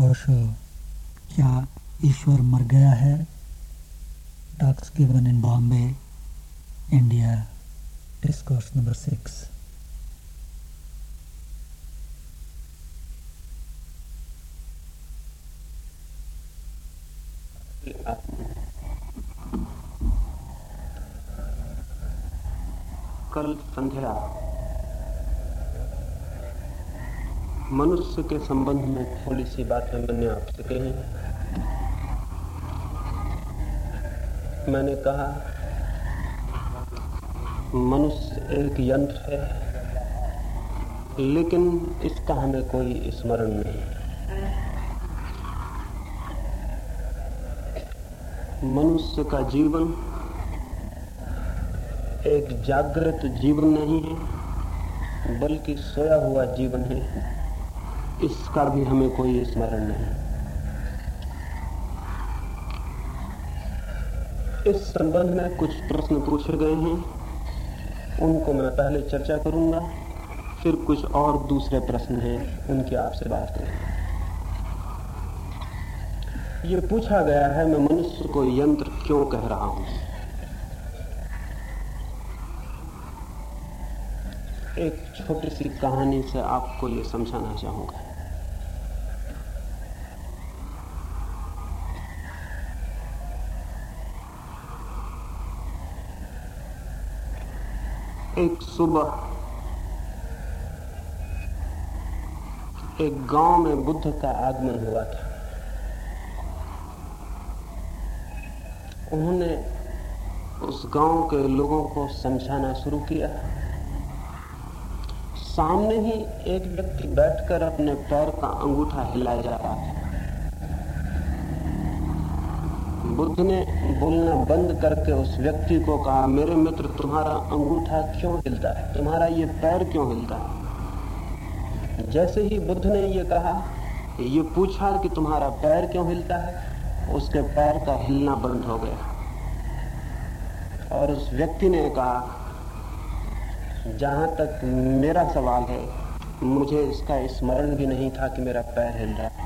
ओशो क्या ईश्वर मर गया है? Talks given in Bombay India discourse number six कल संध्या मनुष्य के संबंध में थोड़ी सी बातें मैंने आपसे कही। मैंने कहा, मनुष्य एक यंत्र है, लेकिन इसका हमें कोई स्मरण नहीं। मनुष्य का जीवन एक जागृत जीवन नहीं है, बल्कि सोया हुआ जीवन है। इसका भी हमें कोई स्मरण नहीं। इस संबंध में कुछ प्रश्न पूछे गए हैं। उनको मैं पहले चर्चा करूँगा, फिर कुछ और दूसरे प्रश्न हैं, उनकी आपसे बात करें ये पूछा गया है, मैं मनुष्य को यंत्र क्यों कह रहा हूँ? एक छोटी सी कहानी से आपको ये समझाना चाहूँगा। एक सुबह एक गाँव में बुद्ध का आगमन हुआ था। उन्होंने उस गाँव के लोगों को समझाना शुरू किया। सामने ही एक व्यक्ति बैठकर अपने पैर का अंगूठा हिलाया जा रहा था। बुद्ध ने बोलना बंद करके उस व्यक्ति को कहा, मेरे मित्र, तुम्हारा अंगूठा क्यों हिलता है? तुम्हारा ये पैर क्यों हिलता है? जैसे ही बुद्ध ने ये कहा ये पूछा कि तुम्हारा पैर क्यों हिलता है, उसके पैर का हिलना बंद हो गया। और उस व्यक्ति ने कहा, जहाँ तक मेरा सवाल है, मुझे इसका स्मरण भी नहीं था कि मेरा पैर हिल रहा है।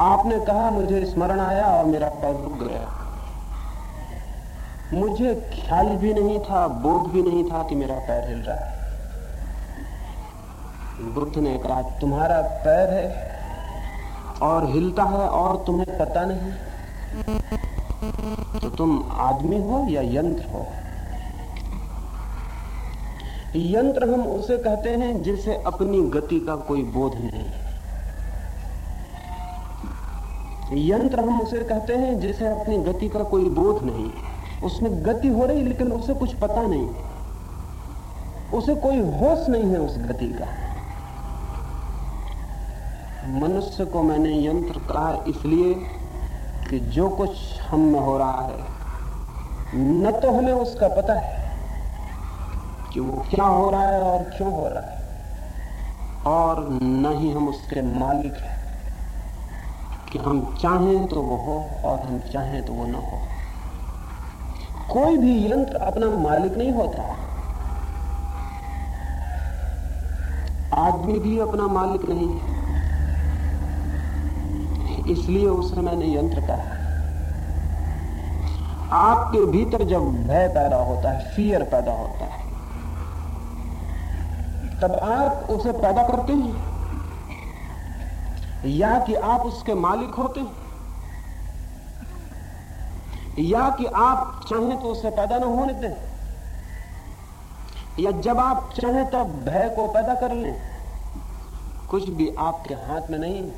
आपने कहा मुझे स्मरण आया और मेरा पैर रुक गया। मुझे ख्याल भी नहीं था बोध भी नहीं था कि मेरा पैर हिल रहा है। बुद्ध ने कहा, तुम्हारा पैर है और हिलता है और तुम्हें पता नहीं। तो तुम आदमी हो या यंत्र हो? यंत्र हम उसे कहते हैं जिसे अपनी गति का कोई बोध नहीं। यंत्र हम उसे कहते हैं, जिसे अपनी गति का कोई बोध नहीं। उसमें गति हो रही, लेकिन उसे कुछ पता नहीं। उसे कोई होश नहीं है उस गति का। मनुष्य को मैंने यंत्र कहा इसलिए कि जो कुछ हम में हो रहा है, न तो हमें उसका पता है कि वो क्या हो रहा है और क्यों हो रहा है, और न ही हम उसके मालिक हैं। कि हम चाहें तो वो हो और हम चाहें तो वो न हो। कोई भी यंत्र अपना मालिक नहीं होता। आदमी भी अपना मालिक नहीं है। इसलिए उस समय ने यंत्र कहा आपके भीतर जब भय पैदा होता है फियर पैदा होता है, तब आप उसे पैदा करते हैं। या कि आप उसके मालिक होते हैं। या कि आप चाहें तो उसे पैदा न होने दें। या जब आप चाहें तब भय को पैदा कर लें। कुछ भी आपके हाथ में नहीं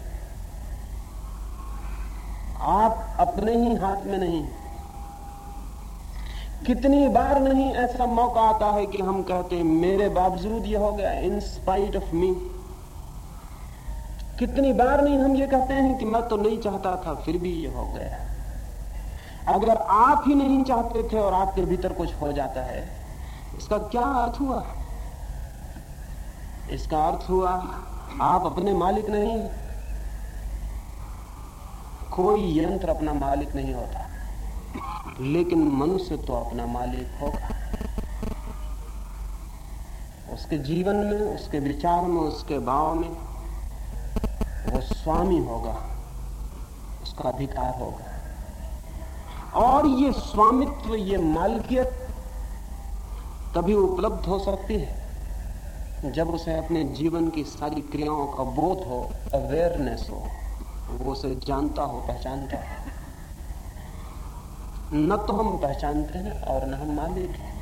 आप अपने ही हाथ में नहीं कितनी बार नहीं ऐसा मौका आता है कि हम कहते हैं, मेरे बावजूद ये हो गया इन स्पाइट ऑफ़ मी कितनी बार नहीं हम ये कहते हैं कि मैं तो नहीं चाहता था, फिर भी ये हो गया। अगर आप ही नहीं चाहते थे और आपके भीतर कुछ हो जाता है, इसका क्या अर्थ हुआ? इसका अर्थ हुआ, आप अपने मालिक नहीं। कोई यंत्र अपना मालिक नहीं होता, लेकिन मनुष्य तो अपना मालिक होगा। उसके जीवन में, उसके विचार में, उसके भाव में वो स्वामी होगा, उसका अधिकार होगा। और ये स्वामित्व, ये मालकियत तभी उपलब्ध हो सकती है जब उसे अपने जीवन की सारी क्रियाओं का बोध हो अवेयरनेस हो, वो उसे जानता हो, पहचानता हो। न तो हम पहचानते हैं और न हम मालिक हैं।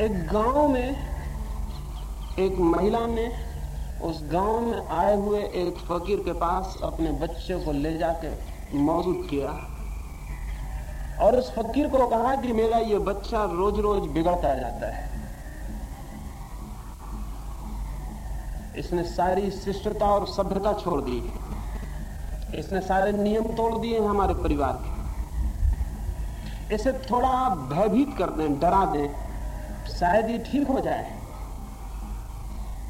एक गाँव में एक महिला ने उस गाँव में आए हुए एक फकीर के पास अपने बच्चे को ले जाकर मौजूद किया। और उस फकीर को कहा कि मेरा ये बच्चा रोज रोज बिगड़ता जाता है। इसने सारी शिष्टता और सभ्यता छोड़ दी। इसने सारे नियम तोड़ दिए हमारे परिवार के। इसे थोड़ा भयभीत कर दें, डरा दें, शायद ये ठीक हो जाए।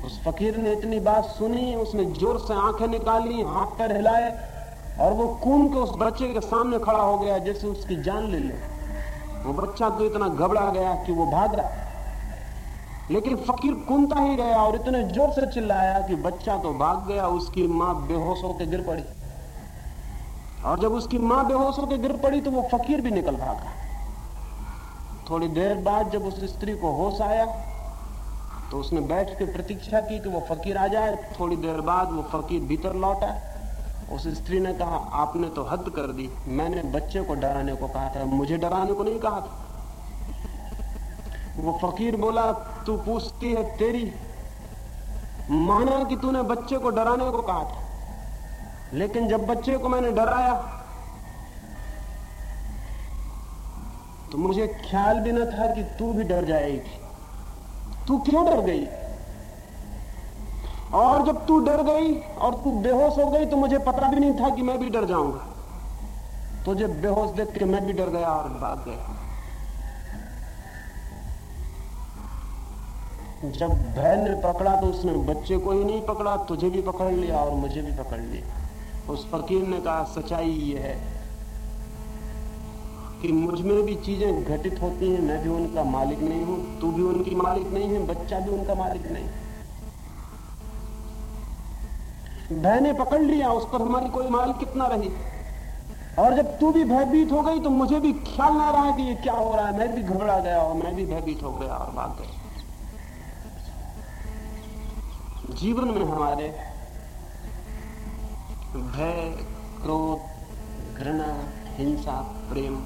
उस फकीर ने इतनी बात सुनी, उसने ज़ोर से आँखें निकाली, हाथ पैर हिलाए, और वो कून के उस बच्चे के सामने खड़ा हो गया, जैसे उसकी जान ले ले। वो बच्चा तो इतना घबरा गया कि वो भाग रहा। लेकिन फकीर कूनता ही गया और इतने ज़ोर से चिल्लाया कि बच्चा तो भाग गया, उसकी माँ बेहोश होकर गिर पड़ी। और जब उसकी माँ बेहोश होकर गिर पड़ी तो वो फकीर भी निकल भागा। थोड़ी देर बाद जब उस स्त्री को होश आया तो उसने बैठ के प्रतीक्षा की कि वो फकीर आ जाए। थोड़ी देर बाद वो फकीर भीतर लौटा। उस स्त्री ने कहा, आपने तो हद कर दी। मैंने बच्चे को डराने को कहा था। मुझे डराने को नहीं कहा था। वो फकीर बोला, तू पूछती है तेरी माना कि तूने बच्चे को डराने को कहा था। लेकिन जब बच्चे को मैंने डराया तो मुझे ख्याल भी न था कि तू भी डर जाएगी। तू क्यों डर गई? और जब तू डर गई और तू बेहोश हो गई तो मुझे पता भी नहीं था कि मैं भी डर जाऊँगा। तो जब बेहोश देख के मैं भी डर गया और भाग गया। जब भय ने पकड़ा तो उसने बच्चे को ही नहीं पकड़ा, तुझे भी पकड़ लिया और मुझे भी पकड़ लिया। उस फकीर ने कहा, सच्चाई ये है कि मुझमें भी चीज़ें घटित होती हैं। मैं भी उनका मालिक नहीं हूँ, तू भी उनकी मालिक नहीं है, बच्चा भी उनका मालिक नहीं। भय ने पकड़ लिया, उस पर हमारी कोई माल कितना रही? और जब तू भी भयभीत हो गई तो मुझे भी ख्याल ना रहा कि ये क्या हो रहा है। मैं भी घबरा गया और मैं भी भयभीत हो गया और भाग गया। जीवन में हमारे भय, क्रोध, घृणा, हिंसा, प्रेम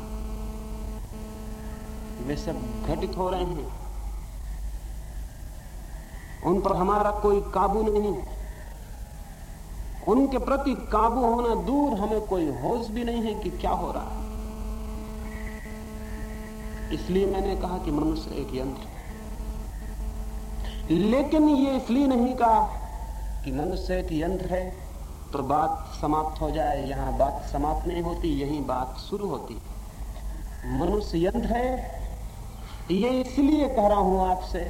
वे सब घटित हो रहे हैं। उन पर हमारा कोई काबू नहीं उनके प्रति काबू होना दूर हमें कोई होश भी नहीं है कि क्या हो रहा है। इसलिए मैंने कहा कि मनुष्य एक यंत्र लेकिन ये इसलिए नहीं कहा कि मनुष्य एक यंत्र है तो बात समाप्त हो जाए। यहाँ बात समाप्त नहीं होती, यही बात शुरू होती। मनुष्य यंत्र है ये इसलिए कह रहा हूँ आपसे,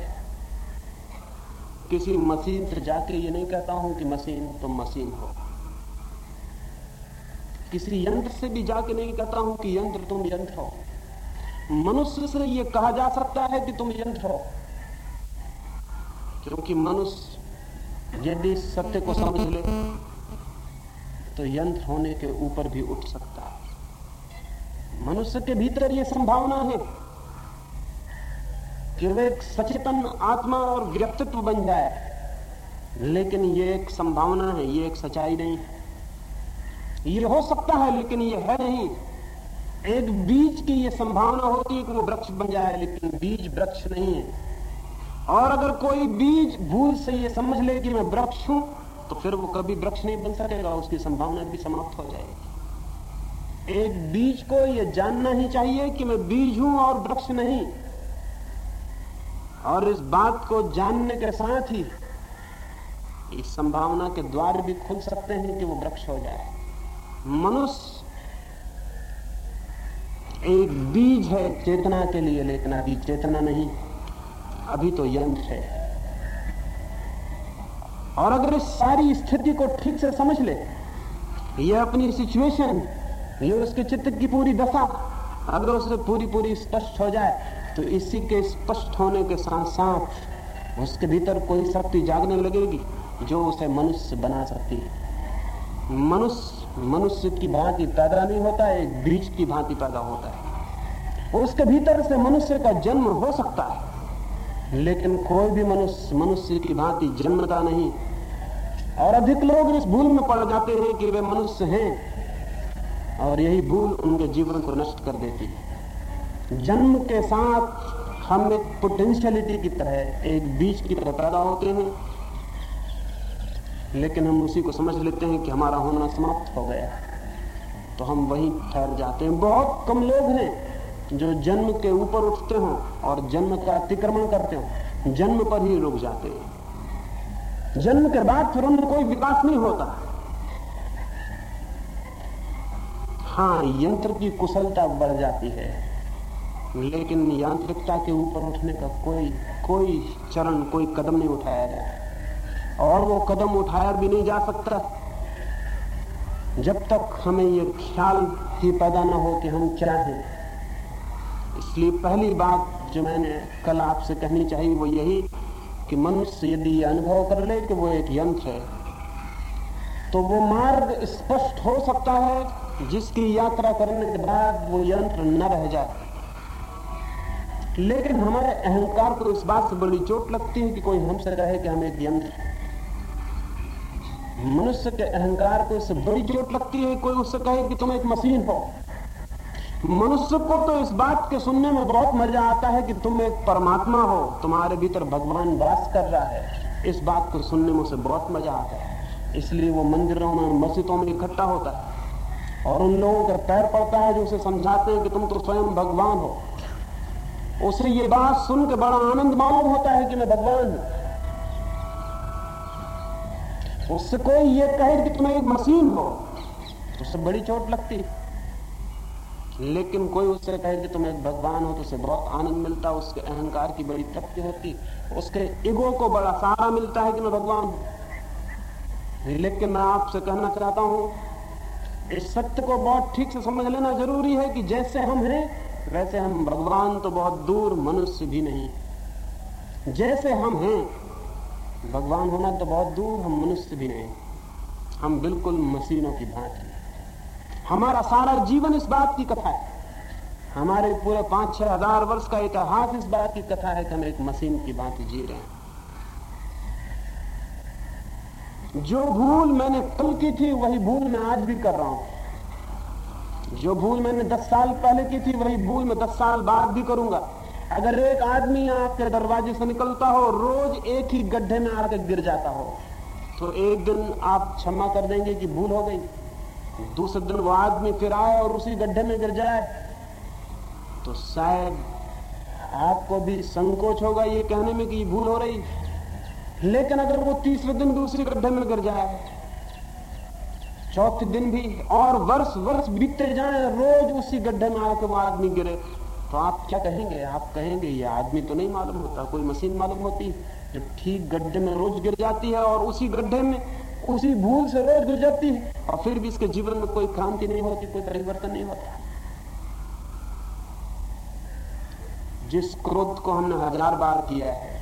किसी मशीन से जाके ये नहीं कहता हूँ कि मशीन तुम तो मशीन हो। किसी यंत्र से भी जाके नहीं कहता हूँ कि यंत्र तुम यंत्र हो। मनुष्य से ये कहा जा सकता है कि तुम यंत्र हो। क्योंकि मनुष्य यदि सत्य को समझ ले तो यंत्र होने के ऊपर भी उठ सकता है। मनुष्य के भीतर यह संभावना है। कि वह एक सचेतन आत्मा और व्यक्तित्व बन जाए। लेकिन ये एक संभावना है, ये एक सच्चाई नहीं है। ये हो सकता है, लेकिन ये है नहीं। एक बीज की ये संभावना होती है कि वो वृक्ष बन जाए, लेकिन बीज वृक्ष नहीं है। और अगर कोई बीज भूल से ये समझ ले कि मैं वृक्ष हूँ तो फिर वो कभी वृक्ष नहीं बन सकेगा, उसकी संभावना भी समाप्त हो जाएगी। एक बीज को ये जानना ही चाहिए कि मैं बीज हूँ और वृक्ष नहीं। और इस बात को जानने के साथ ही इस संभावना के द्वार भी खुल सकते हैं कि वो वृक्ष हो जाए। मनुष्य एक बीज है चेतना के लिए, लेकिन अभी चेतना नहीं, अभी तो यंत्र है। और अगर इस सारी स्थिति को ठीक से समझ ले ये अपनी सिचुएशन ये उसके चित्त की पूरी दशा, अगर उसे पूरी पूरी स्पष्ट हो जाए तो इसी के स्पष्ट होने के साथ साथ उसके भीतर कोई शक्ति जागने लगेगी, जो उसे मनुष्य बना सकती है। मनुष्य मनुष्य की भांति पैदा नहीं होता है एक बीज की भांति पैदा होता है। उसके भीतर से मनुष्य का जन्म हो सकता है। लेकिन कोई भी मनुष्य मनुष्य की भांति जन्मता नहीं। और अधिक लोग इस भूल में पड़ जाते हैं कि वे मनुष्य हैं, और यही भूल उनके जीवन को नष्ट कर देती है। जन्म के साथ हम एक पोटेंशियलिटी की तरह एक बीज की तरह पैदा होते हैं। लेकिन हम उसी को समझ लेते हैं कि हमारा होना समाप्त हो गया तो हम वहीं ठहर जाते हैं। बहुत कम लोग हैं जो जन्म के ऊपर उठते हो और जन्म का अतिक्रमण करते हो। जन्म पर ही रुक जाते हैं। जन्म के बाद फिर उनमें कोई विकास नहीं होता। हाँ यंत्र की कुशलता बढ़ जाती है। लेकिन यांत्रिकता के ऊपर उठने का कोई कोई चरण, कोई कदम नहीं उठाया जाए और वो कदम उठाया भी नहीं जा सकता। जब तक हमें ये ख्याल ही पैदा ना हो कि हम क्या हैं इसलिए पहली बात जो मैंने कल आपसे कहनी चाहिए, वो यही कि मनुष्य यदि अनुभव कर ले कि वो एक यंत्र है तो वो मार्ग स्पष्ट हो सकता है, जिसकी यात्रा करने के बाद वो यंत्र न रह जाए। लेकिन हमारे अहंकार को इस बात से बड़ी चोट लगती है कि कोई हमसे कहे कि हम एक यंत्र मनुष्य के अहंकार को इससे बड़ी चोट लगती है, कोई उससे कहे कि तुम एक मशीन हो। मनुष्य को तो इस बात के सुनने में बहुत मज़ा आता है कि तुम एक परमात्मा हो, तुम्हारे भीतर भगवान वास कर रहा है। इस बात को सुनने में उसे बहुत मज़ा आता है। इसलिए वो मंदिरों में मस्जिदों में इकट्ठा होता है और उन लोगों का पैर पड़ता है जो उसे समझाते हैं कि तुम तो स्वयं भगवान हो। उसे ये बात सुन के बड़ा आनंद मालूम होता है कि मैं भगवान हूँ। उससे कोई ये कहे कि तुम एक मशीन हो तो उससे बड़ी चोट लगती लेकिन कोई उससे कहे कि तुम एक भगवान हो तो उसे बहुत आनंद मिलता उसके अहंकार की बड़ी तृप्ति होती उसके ईगो को बड़ा सहारा मिलता है कि मैं भगवान हूँ। लेकिन मैं आपसे कहना चाहता हूँ, इस सत्य को बहुत ठीक से समझ लेना ज़रूरी है कि जैसे हम हैं वैसे हम भगवान तो बहुत दूर मनुष्य भी नहीं जैसे हम हैं, भगवान होना तो बहुत दूर हम मनुष्य भी नहीं हम बिल्कुल मशीनों की भांति हमारा सारा जीवन इस बात की कथा है। हमारे पूरे पाँच छह हज़ार वर्ष का इतिहास इस बात की कथा है कि हम एक मशीन की भांति जी रहे हैं। जो भूल मैंने कल की थी, वही भूल मैं आज भी कर रहा हूँ। जो भूल मैंने दस साल पहले की थी, वही भूल मैं दस साल बाद भी करूँगा। अगर एक आदमी आपके दरवाजे से निकलता हो, रोज एक ही गड्ढे में आकर गिर जाता हो तो एक दिन आप क्षमा कर देंगे कि भूल हो गई। दूसरे दिन वो आदमी फिर आए और उसी गड्ढे में गिर जाए। तो शायद आपको भी संकोच होगा ये कहने में कि भूल हो रही। लेकिन अगर वो तीसरे दिन दूसरे गड्ढे में गिर जाए चौथे दिन भी और वर्ष वर्ष बीतते जाए, रोज उसी गड्ढे में आके वो आदमी गिरे। तो आप क्या कहेंगे? आप कहेंगे, ये आदमी तो नहीं मालूम होता, कोई मशीन मालूम होती। जो ठीक गड्ढे में रोज गिर जाती है और उसी गड्ढे में, उसी भूल से रोज गिर जाती है, और फिर भी इसके जीवन में कोई क्रांति नहीं होती, कोई परिवर्तन नहीं होता। जिस क्रोध को हमने हज़ार बार किया है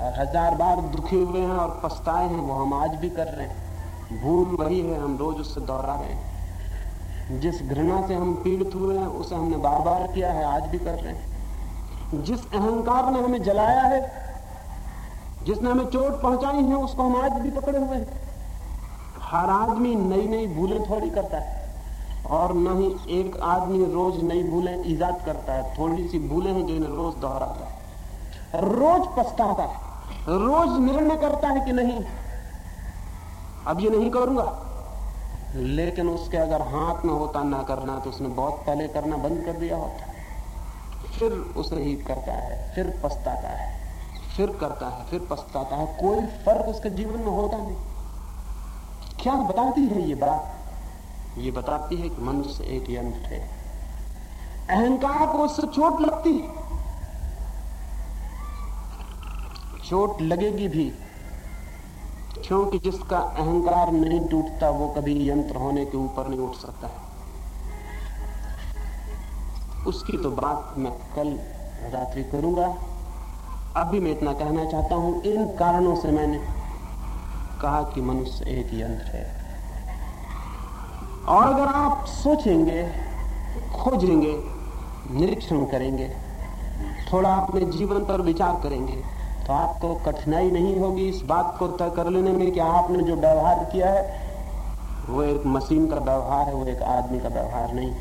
और हज़ार बार दुखी हुए हैं और पछताए हैं, वो हम आज भी कर रहे हैं। भूल वही है, हम रोज उससे दोहरा रहे हैं। जिस घृणा से हम पीड़ित हुए हैं, उसे हमने बार बार किया है, आज भी कर रहे हैं। जिस अहंकार ने हमें जलाया है, जिसने हमें चोट पहुंचाई है, उसको हम आज भी पकड़े हुए हैं। हर आदमी नई नई भूलें थोड़ी करता है, और न ही एक आदमी रोज नई भूलें ईजाद करता है। थोड़ी सी भूलें हैं जो इन्हें रोज दोहराता है। रोज पछताता है, रोज निर्णय करता है कि नहीं अब ये नहीं करूँगा। लेकिन उसके अगर हाथ में होता ना करना तो उसने बहुत पहले करना बंद कर दिया होता। फिर उसे ही करता है, फिर पछताता है, फिर करता है, फिर पछताता है। कोई फ़र्क उसके जीवन में होता नहीं। क्या बताती है ये बात? ये बताती है कि मनुष्य एक यंत्र है। अहंकार को उससे चोट लगती चोट लगेगी भी क्योंकि जिसका अहंकार नहीं टूटता, वो कभी यंत्र होने के ऊपर नहीं उठ सकता है। उसकी तो बात मैं कल रात्रि करूँगा। अभी मैं इतना कहना चाहता हूँ, इन कारणों से मैंने कहा कि मनुष्य एक यंत्र है। और अगर आप सोचेंगे, खोजेंगे, निरीक्षण करेंगे, थोड़ा अपने जीवन पर विचार करेंगे तो आपको कठिनाई नहीं होगी इस बात को तय कर लेने में कि आपने जो व्यवहार किया है, वो एक मशीन का व्यवहार है, वो एक आदमी का व्यवहार नहीं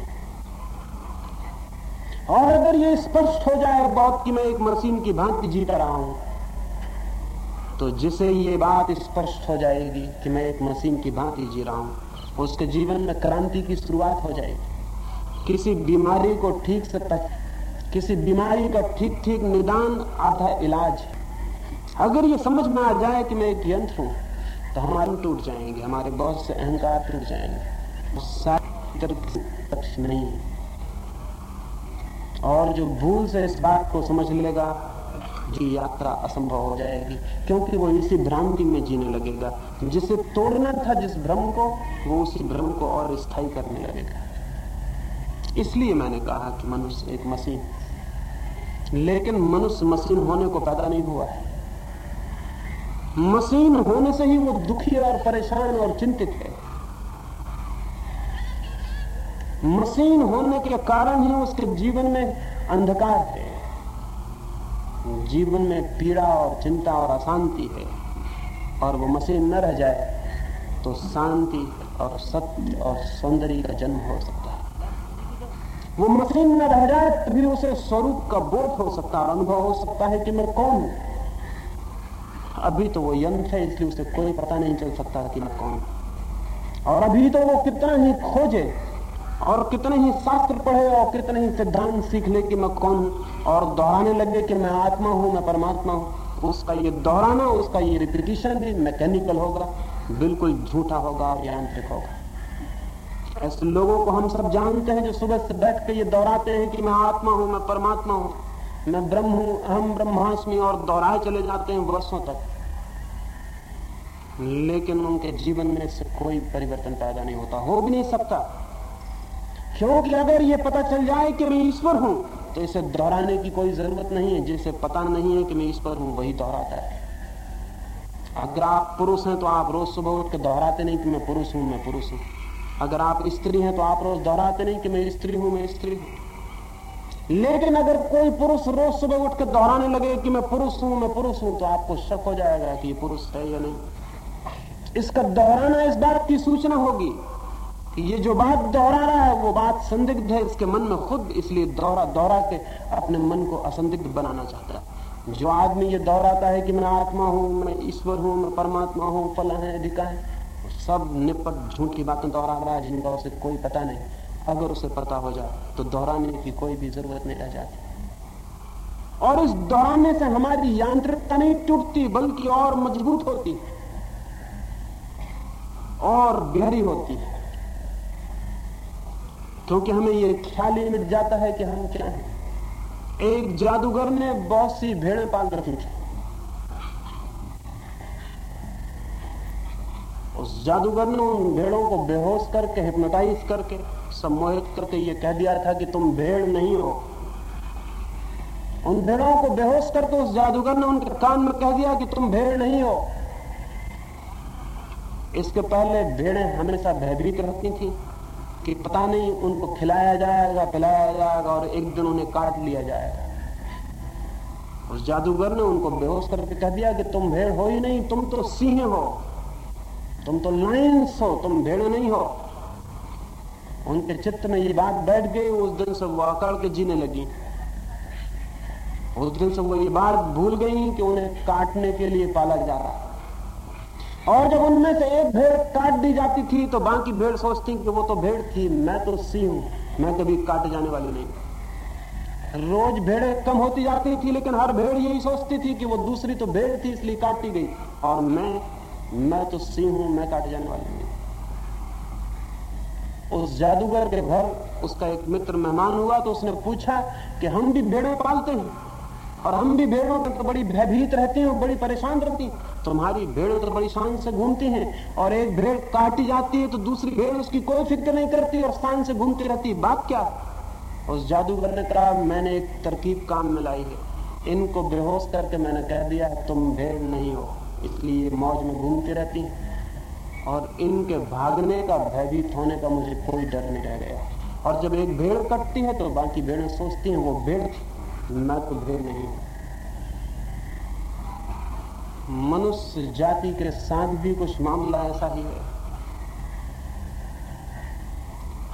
और अगर ये स्पष्ट हो जाए बहुत कि, मैं एक मशीन की भांति जीत रहा हूँ तो जिसे ये बात स्पष्ट हो जाएगी कि मैं एक मशीन की भांति जी रहा हूँ, उसके जीवन में क्रांति की शुरुआत हो जाएगी। किसी बीमारी को ठीक से किसी बीमारी का ठीक ठीक निदान, आधा इलाज अगर ये समझ में आ जाए कि मैं एक यंत्र हूँ तो हमारे टूट जाएँगे, हमारे बहुत से अहंकार टूट जाएँगे। सारी नहीं। और जो भूल से इस बात को समझ लेगा, जी यात्रा असंभव हो जाएगी, क्योंकि वो इसी भ्रांति में जीने लगेगा। जिसे तोड़ना था जिस भ्रम को, वो उसी भ्रम को और स्थायी करने लगेगा। इसलिए मैंने कहा कि मनुष्य एक मशीन लेकिन मनुष्य मशीन होने को पैदा नहीं हुआ है। मशीन होने से ही वो दुखी और परेशान और चिंतित है। मशीन होने के कारण ही उसके जीवन में अंधकार है। जीवन में पीड़ा और चिंता और अशांति है। और वो मशीन न रह जाए तो शांति और सत्य और सौंदर्य का जन्म हो सकता है। वो मशीन न रह जाए तभी उसे स्वरूप का बोध हो सकता है, अनुभव हो सकता है कि मैं कौन हूँ? अभी तो वो यंत्र है, इसलिए उसे कोई पता नहीं चल सकता कि मैं कौन और अभी तो वो कितना ही खोजे और कितने ही शास्त्र पढ़े और कितने ही सिद्धांत सीख ले कि मैं कौन हूँ और दोहराने लगे कि मैं आत्मा हूँ, मैं परमात्मा हूँ। उसका ये दोहराना, उसका ये रिपीटिशन भी मैकेनिकल होगा, बिल्कुल झूठा होगा और यांत्रिक होगा। ऐसे लोगों को हम सब जानते हैं जो सुबह से बैठ के ये दोहराते हैं कि मैं आत्मा हूँ, मैं परमात्मा हूँ। मैं ब्रह्म हूँ, अहम ब्रह्मास्मि और दोहराए चले जाते हैं वर्षों तक। लेकिन उनके जीवन में से कोई परिवर्तन पैदा नहीं होता, हो भी नहीं सकता। क्योंकि अगर ये पता चल जाए कि मैं ईश्वर हूँ तो इसे दोहराने की कोई ज़रूरत नहीं है। जिसे पता नहीं है कि मैं ईश्वर हूँ, वही दोहराता है। अगर आप पुरुष हैं तो आप रोज सुबह उठ के दोहराते नहीं कि मैं पुरुष हूँ, मैं पुरुष हूँ। अगर आप स्त्री हैं तो आप रोज दोहराते नहीं कि मैं स्त्री हूँ, मैं स्त्री हूँ। लेकिन अगर कोई पुरुष रोज सुबह उठ के दोहराने लगे कि मैं पुरुष हूँ, मैं पुरुष हूँ तो आपको शक हो जाएगा कि ये पुरुष है या नहीं। इसका दोहराना, इस बात की सूचना होगी कि ये जो बात दोहरा रहा है, वो बात संदिग्ध है, इसके मन में खुद इसलिए दोहरा दोहरा के अपने मन को असंदिग्ध बनाना चाहता है। जो आदमी ये दोहराता है कि मैं आत्मा हूँ, मैं ईश्वर हूँ, मैं परमात्मा हूँ, फला है अधिका है सब निपट, झूठी बातें दोहरा रहा है, जिनका उसे कोई पता नहीं। अगर उसे पता हो जाए तो दोहराने की कोई भी ज़रूरत नहीं रह जाती। और इस दोहराने से हमारी यांत्रिकता नहीं टूटती, बल्कि और मज़बूत होती और गहरी होती क्योंकि हमें यह ख्याल ही मिट जाता है कि हम क्या हैं। एक जादूगर ने बहुत सी भेड़ें पाल रखी थी। उस जादूगर ने उन भेड़ों को बेहोश करके हिप्नोटाइज करके, सम्मोहित करके ये कह दिया था कि तुम भेड़ नहीं हो। उन भेड़ों को बेहोश करके उस जादूगर ने उनके कान में कह दिया कि तुम भेड़ नहीं हो। इसके पहले भेड़ें हमेशा भयभीत रहती थी कि पता नहीं उनको खिलाया जाएगा, पिलाया जाएगा और एक दिन उन्हें काट लिया जाएगा। उस जादूगर ने उनको बेहोश करके कह दिया कि तुम भेड़ हो ही नहीं, तुम तो सिंह हो। तुम तो लाइन्स हो तुम भेड़ नहीं हो। उनके चित्त में ये बात बैठ गई, उस दिन से वो अकड़ के जीने लगी। उस दिन से वो ये बात भूल गई कि उन्हें काटने के लिए पाला जा रहा और जब उनमें से एक भेड़ काट दी जाती थी तो बाकी भेड़ सोचती कि वो तो भेड़ थी, मैं तो सी हूँ, मैं कभी काटे जाने वाली नहीं। रोज भेड़ें कम होती जाती थी, लेकिन हर भेड़ यही सोचती थी कि वो दूसरी तो भेड़ थी, इसलिए काटी गई। और मैं मैं तो सिंह हूँ, मैं काटे जाने वाली नहीं उस जादूगर के घर उसका एक मित्र मेहमान हुआ तो उसने पूछा कि हम भी भेड़ें पालते हैं और हम भी भेड़ों पर तो बड़ी भयभीत रहती हैं बड़ी परेशान रहती तुम्हारी भेड़ तो बड़ी शान से घूमती हैं और एक भेड़ काटी जाती है तो दूसरी भेड़ उसकी कोई फ़िक्र नहीं करती और शान से घूमती रहती बात क्या? उस जादूगर ने कहा, मैंने एक तरकीब काम में लाई है। इनको बेहोश करके मैंने कह दिया, तुम भेड़ नहीं हो। इसलिए मौज में घूमती रहती हैं। और इनके भागने का भयभीत होने का मुझे कोई डर नहीं रह गया। और जब एक भेड़ कटती है तो बाकी भेड़ें सोचती हैं, वो भेड़ मैं तो भेड़ नहीं हूँ। मनुष्य जाति के साथ भी कुछ मामला ऐसा ही है।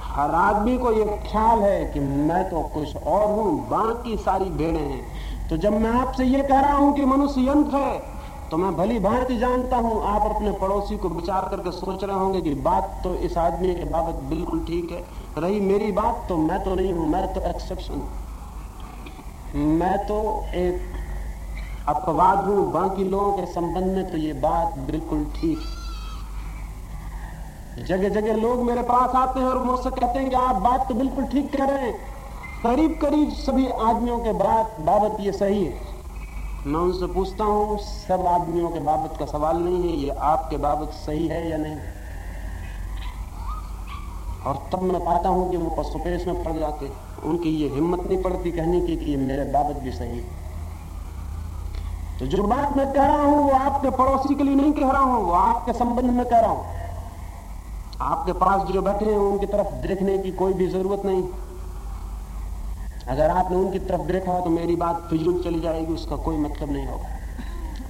हर आदमी को यह ख्याल है कि मैं तो कुछ और हूँ, बाकी सारी भेड़े हैं। तो जब मैं आपसे यह कह रहा हूँ कि मनुष्य यंत्र है तो मैं भली भांति जानता हूँ, आप अपने पड़ोसी को विचार करके सोच रहे होंगे कि बात तो इस आदमी के बाबत बिल्कुल ठीक है, रही मेरी बात तो मैं तो नहीं हूँ, मैं तो एक्सेप्शन मैं तो एक अपवाद हूँ, बाकी लोगों के संबंध में तो ये बात बिल्कुल ठीक जगह जगह लोग मेरे पास आते हैं और मुझसे कहते हैं कि आप बात तो बिल्कुल ठीक कह रहे हैं। करीब करीब सभी आदमियों के बात बाबत ये सही है। मैं उनसे पूछता हूँ, सब आदमियों के बाबत का सवाल नहीं है, ये आपके बाबत सही है या नहीं? और तब मैं पाता हूँ कि वो पशुपेश में पड़ जाते, उनकी ये हिम्मत नहीं पड़ती कहने की कि ये मेरे बाबत भी सही है। तो जो बात मैं कह रहा हूँ, वो आपके पड़ोसी के लिए नहीं कह रहा हूँ, वो आपके संबंध में कह रहा हूँ। आपके पास जो बैठे हैं, उनकी तरफ़ देखने की कोई भी ज़रूरत नहीं। अगर आपने उनकी तरफ़ देखा तो मेरी बात फिजूल चली जाएगी, उसका कोई मतलब नहीं होगा।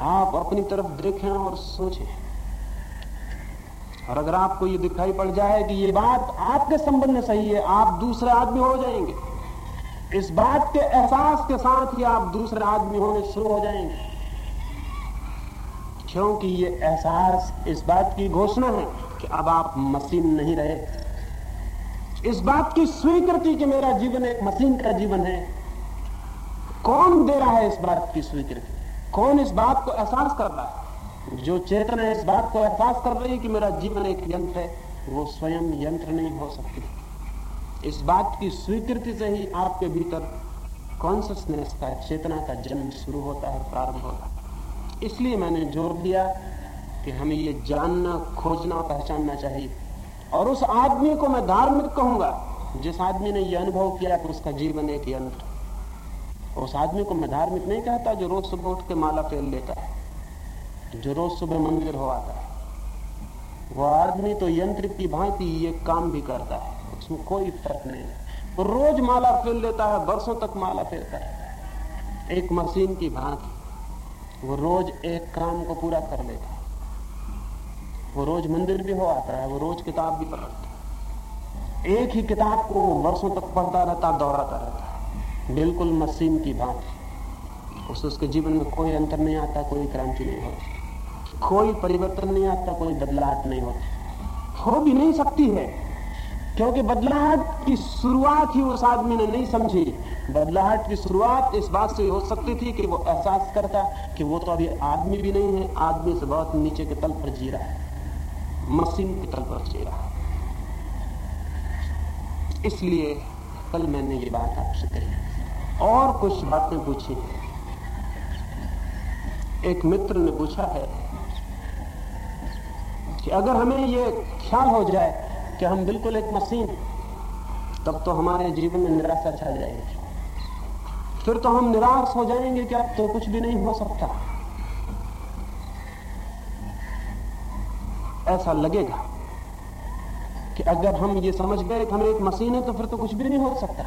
आप अपनी तरफ़ देखें और सोचें। और अगर आपको ये दिखाई पड़ जाए कि ये बात आपके संबंध में सही है, आप दूसरे आदमी हो जाएँगे। इस बात के एहसास के साथ ही आप दूसरे आदमी होने शुरू हो जाएँगे। क्योंकि ये एहसास इस बात की घोषणा है कि अब आप मशीन नहीं रहे। इस बात की स्वीकृति कि मेरा जीवन एक मशीन का जीवन है। कौन दे रहा है इस बात की स्वीकृति? कौन इस बात को एहसास कर रहा है? जो चेतना इस बात को एहसास कर रही है कि मेरा जीवन एक यंत्र है, वो स्वयं यंत्र नहीं हो सकती। इस बात की स्वीकृति से ही आपके भीतर कॉन्सियसनेस का, चेतना का जन्म शुरू होता है, प्रारंभ होता है। इसलिए मैंने ज़ोर दिया कि हमें ये जानना, खोजना, पहचानना चाहिए। और उस आदमी को मैं धार्मिक कहूँगा, जिस आदमी ने यह अनुभव किया कि उसका जीवन एक यंत्र उस आदमी को मैं धार्मिक नहीं कहता जो रोज सुबह उठ के माला फेर लेता है, जो रोज सुबह मंदिर हो आता है। वो आदमी तो यंत्र की भांति ये काम भी करता है, उसमें कोई फ़र्क नहीं है। वो रोज माला फेर लेता है, बरसों तक माला फेरता है। एक मशीन की भांति वो रोज एक काम को पूरा कर लेता है। वो रोज मंदिर भी हो आता है, वो रोज किताब भी पढ़ता है। एक ही किताब को वो वर्षों तक पढ़ता रहता, दोहराता रहता बिल्कुल मशीन की बात उस उसके जीवन में कोई अंतर नहीं आता, कोई क्रांति नहीं होती। कोई परिवर्तन नहीं आता, कोई बदलाव नहीं होती। हो भी नहीं सकती है, क्योंकि बदलाव की शुरुआत ही उस आदमी ने नहीं समझी। बदलाहट की शुरुआत इस बात से हो सकती थी कि वो एहसास करता कि वो तो अभी आदमी भी नहीं है, आदमी से बहुत नीचे के तल पर जी रहा है। मशीन के तल पर जी रहा इसलिए कल मैंने ये बात आपसे कही। और कुछ बातें पूछी। एक मित्र ने पूछा है कि अगर हमें ये ख्याल हो जाए कि हम बिल्कुल एक मशीन तब तो हमारे जीवन में निराशा छा जाएगी। फिर तो हम निराश हो जाएँगे कि अब तो कुछ भी नहीं हो सकता। ऐसा लगेगा कि अगर हम ये समझ गए कि हम एक मशीन है तो फिर तो कुछ भी नहीं हो सकता।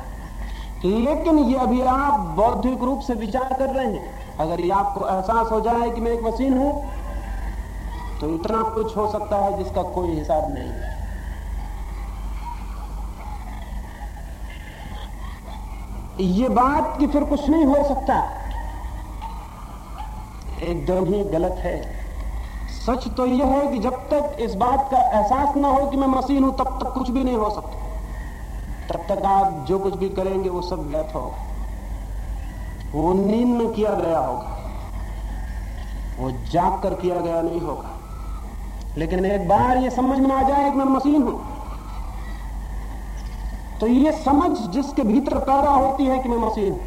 लेकिन ये अभी आप बौद्धिक रूप से विचार कर रहे हैं। अगर ये आपको एहसास हो जाए कि मैं एक मशीन हूँ तो इतना कुछ हो सकता है जिसका कोई हिसाब नहीं है। ये बात कि फिर कुछ नहीं हो सकता एकदम ही गलत है। सच तो यह है कि जब तक इस बात का एहसास ना हो कि मैं मशीन हूँ, तब तक कुछ भी नहीं हो सकता। तब तक आप जो कुछ भी करेंगे, वो सब व्यर्थ होगा। वो नींद में किया गया होगा। वो जाग कर किया गया नहीं होगा। लेकिन एक बार ये समझ में आ जाए कि मैं मशीन हूँ तो ये समझ जिसके भीतर पैदा होती है कि मैं मशीन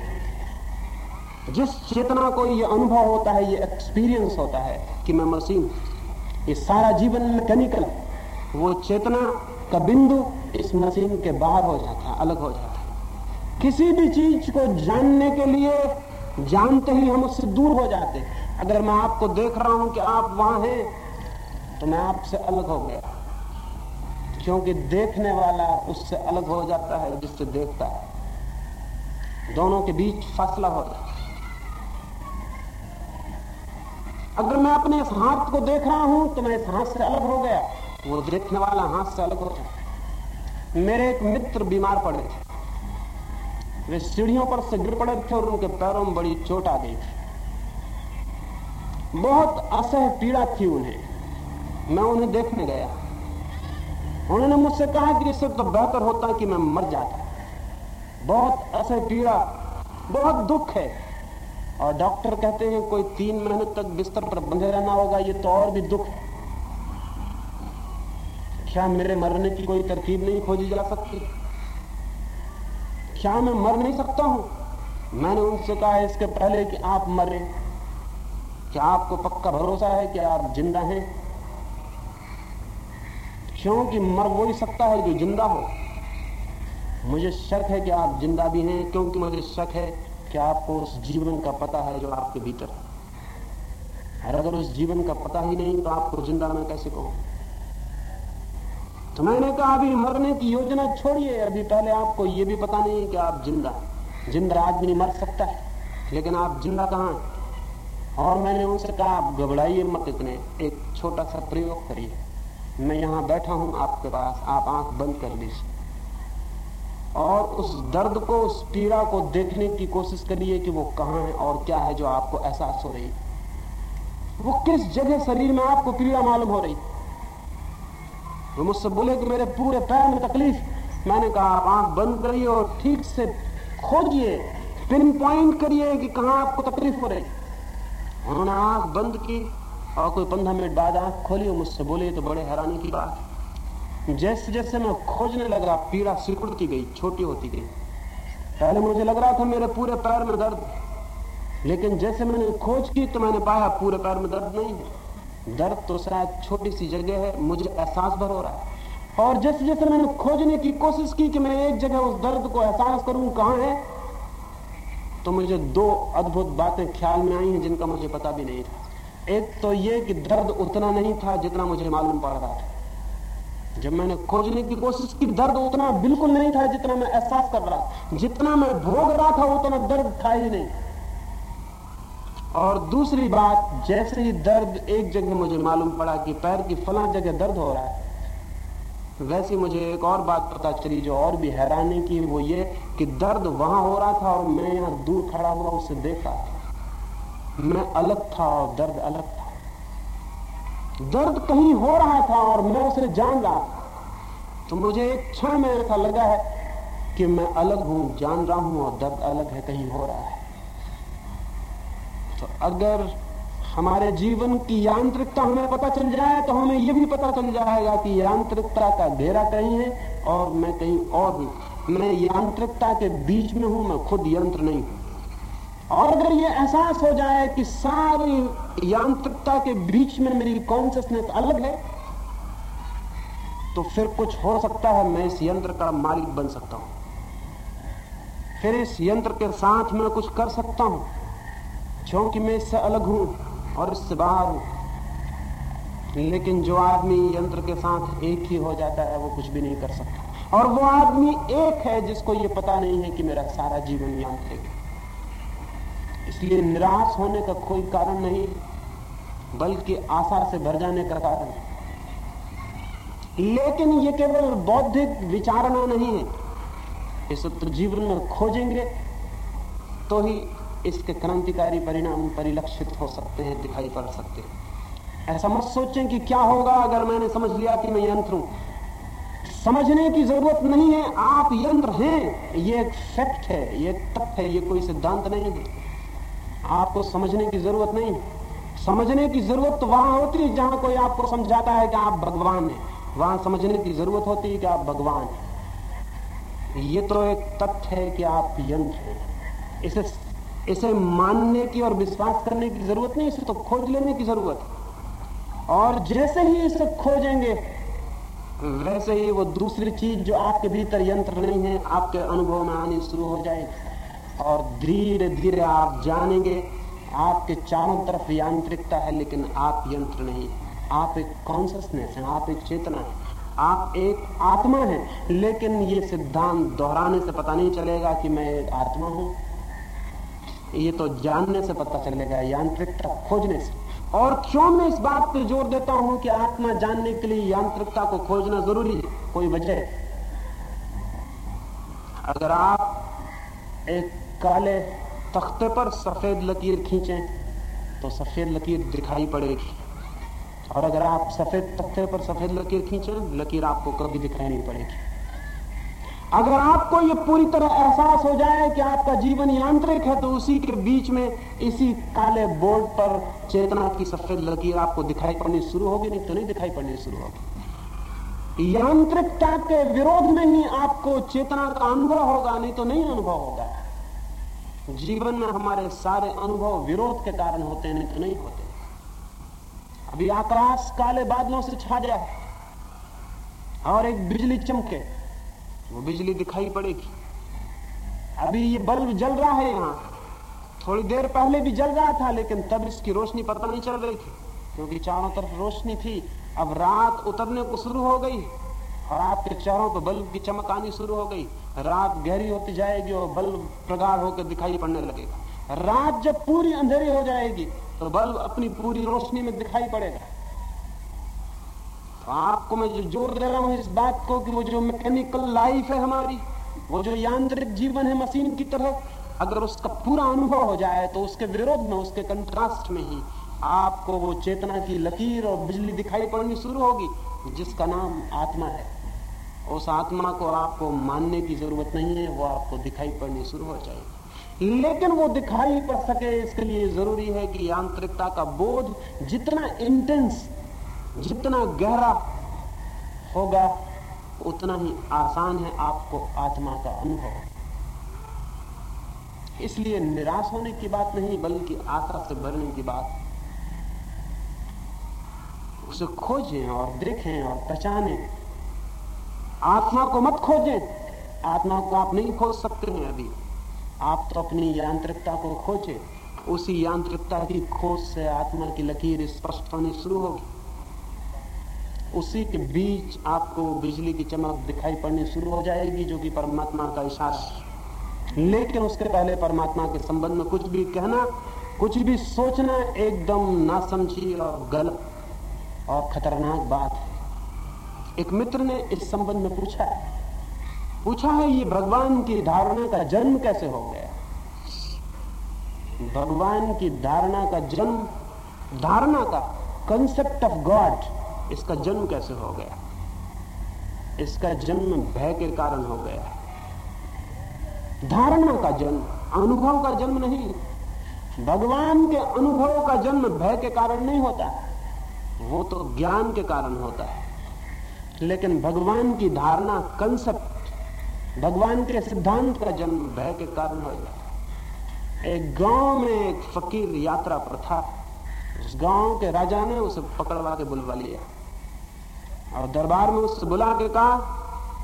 जिस चेतना को ये अनुभव होता है, ये एक्सपीरियंस होता है कि मैं मशीन ये सारा जीवन मैकेनिकल वो चेतना का बिंदु इस मशीन के बाहर हो जाता है, अलग हो जाता है। किसी भी चीज़ को जानने के लिए जानते ही हम उससे दूर हो जाते अगर मैं आपको देख रहा हूँ कि आप वहाँ हैं तो मैं आपसे अलग हो गया। क्योंकि देखने वाला उससे अलग हो जाता है जिससे देखता है, दोनों के बीच फासला हो जाता है। अगर मैं अपने इस हाथ को देख रहा हूँ तो मैं इस हाथ से अलग हो गया। वो देखने वाला हाथ से अलग हो। जाता मेरे एक मित्र बीमार पड़े थे। वे सीढ़ियों पर से गिर पड़े थे और उनके पैरों में बड़ी चोट आ गई थी। बहुत असह पीड़ा थी उन्हें। मैं उन्हें देखने गया। उन्होंने मुझसे कहा कि इससे तो बेहतर होता कि मैं मर जाता। बहुत असह पीड़ा, बहुत दुख है। और डॉक्टर कहते हैं, कोई तीन महीने तक बिस्तर पर बंधे रहना होगा, ये तो और भी दुख है। क्या मेरे मरने की कोई तरकीब नहीं खोजी जा सकती? क्या मैं मर नहीं सकता हूँ? मैंने उनसे कहा, इसके पहले कि आप मरे। क्या आपको पक्का भरोसा है कि आप ज़िंदा हैं? क्योंकि मर वो ही सकता है जो ज़िंदा हो। मुझे शक है कि आप ज़िंदा भी हैं, क्योंकि मुझे शक है कि आपको उस जीवन का पता है जो आपके भीतर है? और अगर उस जीवन का पता ही नहीं तो आपको ज़िंदा मैं कैसे कहूँ? तो मैंने कहा, अभी मरने की योजना छोड़िए। अभी पहले आपको यह भी पता नहीं कि आप ज़िंदा ज़िंदा आदमी मर सकता है, लेकिन आप ज़िंदा कहाँ और मैंने उनसे कहा, आप घबराइए मत इतने। एक छोटा सा प्रयोग करिए। मैं यहाँ बैठा हूँ, आपके पास आप आँख बंद कर लीजिए। और उस दर्द को, उस पीड़ा को देखने की कोशिश करिए कि वो कहाँ है और क्या है जो आपको एहसास हो रही वो किस जगह शरीर में आपको पीड़ा मालूम हो रही वो मुझसे बोले कि मेरे पूरे पैर में तकलीफ़। मैंने कहा, आप आँख बंद करिए और ठीक से खोजिए पिन पॉइंट करिए कि कहाँ आपको तकलीफ़ हो रही उन्होंने आँख बंद की और कोई पंद्रह मिनट बाद आँख खोली और मुझसे बोले तो बड़े हैरानी की बात जैसे जैसे मैं खोजने लगा, पीड़ा सिकुड़ती गई, छोटी होती गई। पहले मुझे लग रहा था मेरे पूरे पैर में दर्द लेकिन जैसे मैंने खोज की तो मैंने पाया पूरे पैर में दर्द नहीं है। दर्द तो शायद छोटी सी जगह है, मुझे एहसास भर हो रहा है। और जैसे जैसे मैंने खोजने की कोशिश की कि मैं एक जगह उस दर्द को एहसास करूँ, कहाँ है तो मुझे दो अद्भुत बातें ख्याल में आई हैं जिनका मुझे पता भी नहीं था। एक तो ये कि दर्द उतना नहीं था जितना मुझे मालूम पड़ रहा था। जब मैंने खोजने की कोशिश की दर्द उतना बिल्कुल नहीं था जितना मैं एहसास कर रहा जितना मैं भोग रहा था, उतना दर्द था ही नहीं। और दूसरी बात, जैसे ही दर्द एक जगह मुझे मालूम पड़ा कि पैर की फला जगह दर्द हो रहा है, वैसे मुझे एक और बात पता चली जो और भी हैरानी की वो ये कि दर्द वहाँ हो रहा था और मैं यहाँ दूर खड़ा हुआ उसे देखा। मैं अलग था और दर्द अलग था। दर्द कहीं हो रहा था और मैं उसे जान रहा था तो मुझे एक क्षण में ऐसा लगा है कि मैं अलग हूँ, जान रहा हूँ और दर्द अलग है, कहीं हो रहा है। तो अगर हमारे जीवन की यांत्रिकता हमें पता चल जाए तो हमें यह भी पता चल जाएगा कि यांत्रिकता का घेरा कहीं है और मैं कहीं और हूँ। मैं यांत्रिकता के बीच में हूँ, मैं खुद यंत्र नहीं हूँ। और अगर ये एहसास हो जाए कि सारी यांत्रिकता के बीच में मेरी कॉन्सियसनेस अलग है तो फिर कुछ हो सकता है मैं इस यंत्र का मालिक बन सकता हूँ। फिर इस यंत्र के साथ मैं कुछ कर सकता हूँ, क्योंकि मैं इससे अलग हूँ और इससे बाहर हूँ। लेकिन जो आदमी यंत्र के साथ एक ही हो जाता है, वो कुछ भी नहीं कर सकता। और वो आदमी एक है जिसको ये पता नहीं है कि मेरा सारा जीवन यांत्रिक है। इसलिए निराश होने का कोई कारण नहीं, बल्कि आशा से भर जाने का कारण लेकिन ये केवल बौद्धिक विचारणा नहीं है। तो जीवन में खोजेंगे तो ही इसके क्रांतिकारी परिणाम परिलक्षित हो सकते हैं, दिखाई पड़ सकते हैं। ऐसा मत सोचें कि क्या होगा अगर मैंने समझ लिया कि मैं यंत्र हूँ। समझने की ज़रूरत नहीं है, आप यंत्र हैं, ये एक फैक्ट है, ये तथ्य है, ये कोई सिद्धांत नहीं है। आपको समझने की ज़रूरत नहीं। समझने की ज़रूरत तो वहाँ होती है जहाँ कोई आपको समझाता है कि आप भगवान हैं। वहाँ समझने की ज़रूरत होती है कि आप भगवान हैं। ये तो एक तथ्य है कि आप यंत्र हैं। इसे इसे मानने की और विश्वास करने की ज़रूरत नहीं, इसे तो खोज लेने की ज़रूरत है। और जैसे ही इसे खोजेंगे, वैसे ही वो दूसरी चीज़ जो आपके भीतर यंत्र नहीं है, आपके अनुभव में आनी शुरू हो जाएगी। और धीरे धीरे आप जानेंगे, आपके चारों तरफ़ यांत्रिकता है, लेकिन आप यंत्र नहीं आप एक कॉन्सियसनेस है, आप एक चेतना है। आप एक आत्मा है, लेकिन ये सिद्धांत दोहराने से पता नहीं चलेगा कि मैं एक आत्मा हूँ। ये तो जानने से पता चलेगा, यांत्रिकता खोजने से। और क्यों मैं इस बात पर ज़ोर देता हूँ कि आत्मा जानने के लिए यांत्रिकता को खोजना ज़रूरी है? कोई वजह अगर आप एक काले तख्ते पर सफ़ेद लकीर खींचें तो सफ़ेद लकीर दिखाई पड़ेगी। और अगर आप सफ़ेद तख्ते पर सफ़ेद लकीर खींचें, लकीर आपको कभी दिखाई नहीं पड़ेगी। अगर आपको ये पूरी तरह एहसास हो जाए कि आपका जीवन यांत्रिक है तो उसी के बीच में इसी काले बोर्ड पर चेतना की सफ़ेद लकीर आपको दिखाई पड़नी शुरू होगी, नहीं तो नहीं दिखाई पड़नी शुरू होगी। यांत्रिकता के विरोध में ही आपको चेतना का अनुभव होगा, नहीं तो नहीं अनुभव होगा। जीवन में हमारे सारे अनुभव विरोध के कारण होते हैं, नहीं तो नहीं होते। अभी आकाश काले बादलों से छा जाए और एक बिजली चमके। वो बिजली दिखाई पड़ेगी। अभी ये बल्ब जल रहा है यहाँ। थोड़ी देर पहले भी जल रहा था, लेकिन तब इसकी रोशनी पता नहीं चल रही थी, क्योंकि चारों तरफ़ रोशनी थी। अब रात उतरने को शुरू हो गई और आपके चेहरों पर बल्ब की चमक आनी शुरू हो गई। रात गहरी होती जाएगी और बल्ब प्रगाढ़ होकर दिखाई पड़ने लगेगा। रात जब पूरी अंधेरी हो जाएगी तो बल्ब अपनी पूरी रोशनी में दिखाई पड़ेगा। तो आपको मैं जो ज़ोर दे रहा हूँ इस बात को कि वो जो मैकेनिकल लाइफ है हमारी, वो जो यांत्रिक जीवन है मशीन की तरह, अगर उसका पूरा अनुभव हो जाए तो उसके विरोध में, उसके कंट्रास्ट में ही आपको वो चेतना की लकीर और बिजली दिखाई पड़नी शुरू होगी, जिसका नाम आत्मा है। उस आत्मा को आपको मानने की ज़रूरत नहीं है, वो आपको दिखाई पड़नी शुरू हो जाएगी। लेकिन वो दिखाई पड़ सके, इसके लिए ज़रूरी है कि यांत्रिकता का बोध जितना इंटेंस जितना गहरा होगा, उतना ही आसान है आपको आत्मा का अनुभव। इसलिए निराश होने की बात नहीं, बल्कि आशा से भरने की बात। उसे खोजें और देखें और पहचानें। आत्मा को मत खोजें। आत्मा को आप नहीं खोज सकते हैं अभी। आप तो अपनी यांत्रिकता को खोजें। उसी यांत्रिकता की खोज से आत्मा की लकीर स्पष्ट होनी शुरू होगी। उसी के बीच आपको बिजली की चमक दिखाई पड़नी शुरू हो जाएगी, जो कि परमात्मा का इशारा लेकिन उसके पहले परमात्मा के संबंध में कुछ भी कहना, कुछ भी सोचना एकदम नासमझी और गलत और खतरनाक बात है। एक मित्र ने इस संबंध में पूछा है। पूछा है, ये भगवान की धारणा का जन्म कैसे हो गया? भगवान की धारणा का जन्म, धारणा का कंसेप्ट ऑफ़ गॉड इसका जन्म कैसे हो गया? इसका जन्म भय के कारण हो गया। धारणा का जन्म, अनुभव का जन्म नहीं। भगवान के अनुभव का जन्म भय के कारण नहीं होता। वो तो ज्ञान के कारण होता है। लेकिन भगवान की धारणा कंसेप्ट भगवान के सिद्धांत का जन्म भय के कारण हो जाता एक गाँव में एक फकीर यात्रा पर था। उस गाँव के राजा ने उसे पकड़वा के बुलवा लिया। और दरबार में उससे बुला के कहा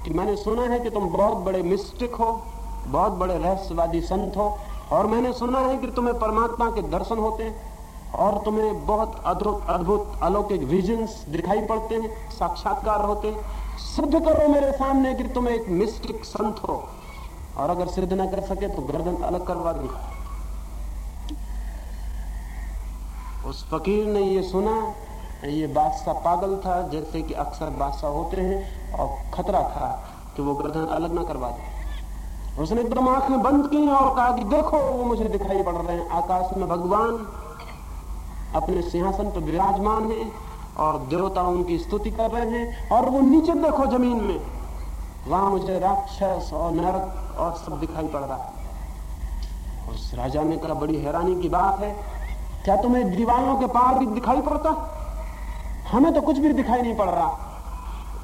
कि मैंने सुना है कि तुम बहुत बड़े मिस्टिक हो, बहुत बड़े रहस्यवादी संत हो, और मैंने सुना है कि तुम्हें परमात्मा के दर्शन होते हैं। और तुम्हें बहुत अद्भुत अद्भुत अलौकिक विजन्स दिखाई पड़ते हैं, साक्षात्कार होते हैं। सिद्ध करो मेरे सामने कि तुम एक मिस्टिक संत हो। और अगर सिद्ध न कर सके तो गर्दन अलग करवा दू। उस फकीर ने ये सुना, ये बादशाह पागल था, जैसे कि अक्सर बादशाह होते हैं, और खतरा था कि वो गर्दन अलग ना करवा दे। उसने एकदम आँखें बंद की और कहा कि देखो, वो मुझे दिखाई पड़ रहे हैं, आकाश में भगवान। अपने सिंहासन पर विराजमान है और देवता उनकी स्तुति कर रहे हैं और वो नीचे देखो ज़मीन में। वहाँ मुझे राक्षस और नरक और सब दिखाई पड़ रहा है। उस राजा ने कहा, बड़ी हैरानी की बात है, क्या तुम्हें दीवारों के पार भी दिखाई पड़ता? हमें तो कुछ भी दिखाई नहीं पड़ रहा।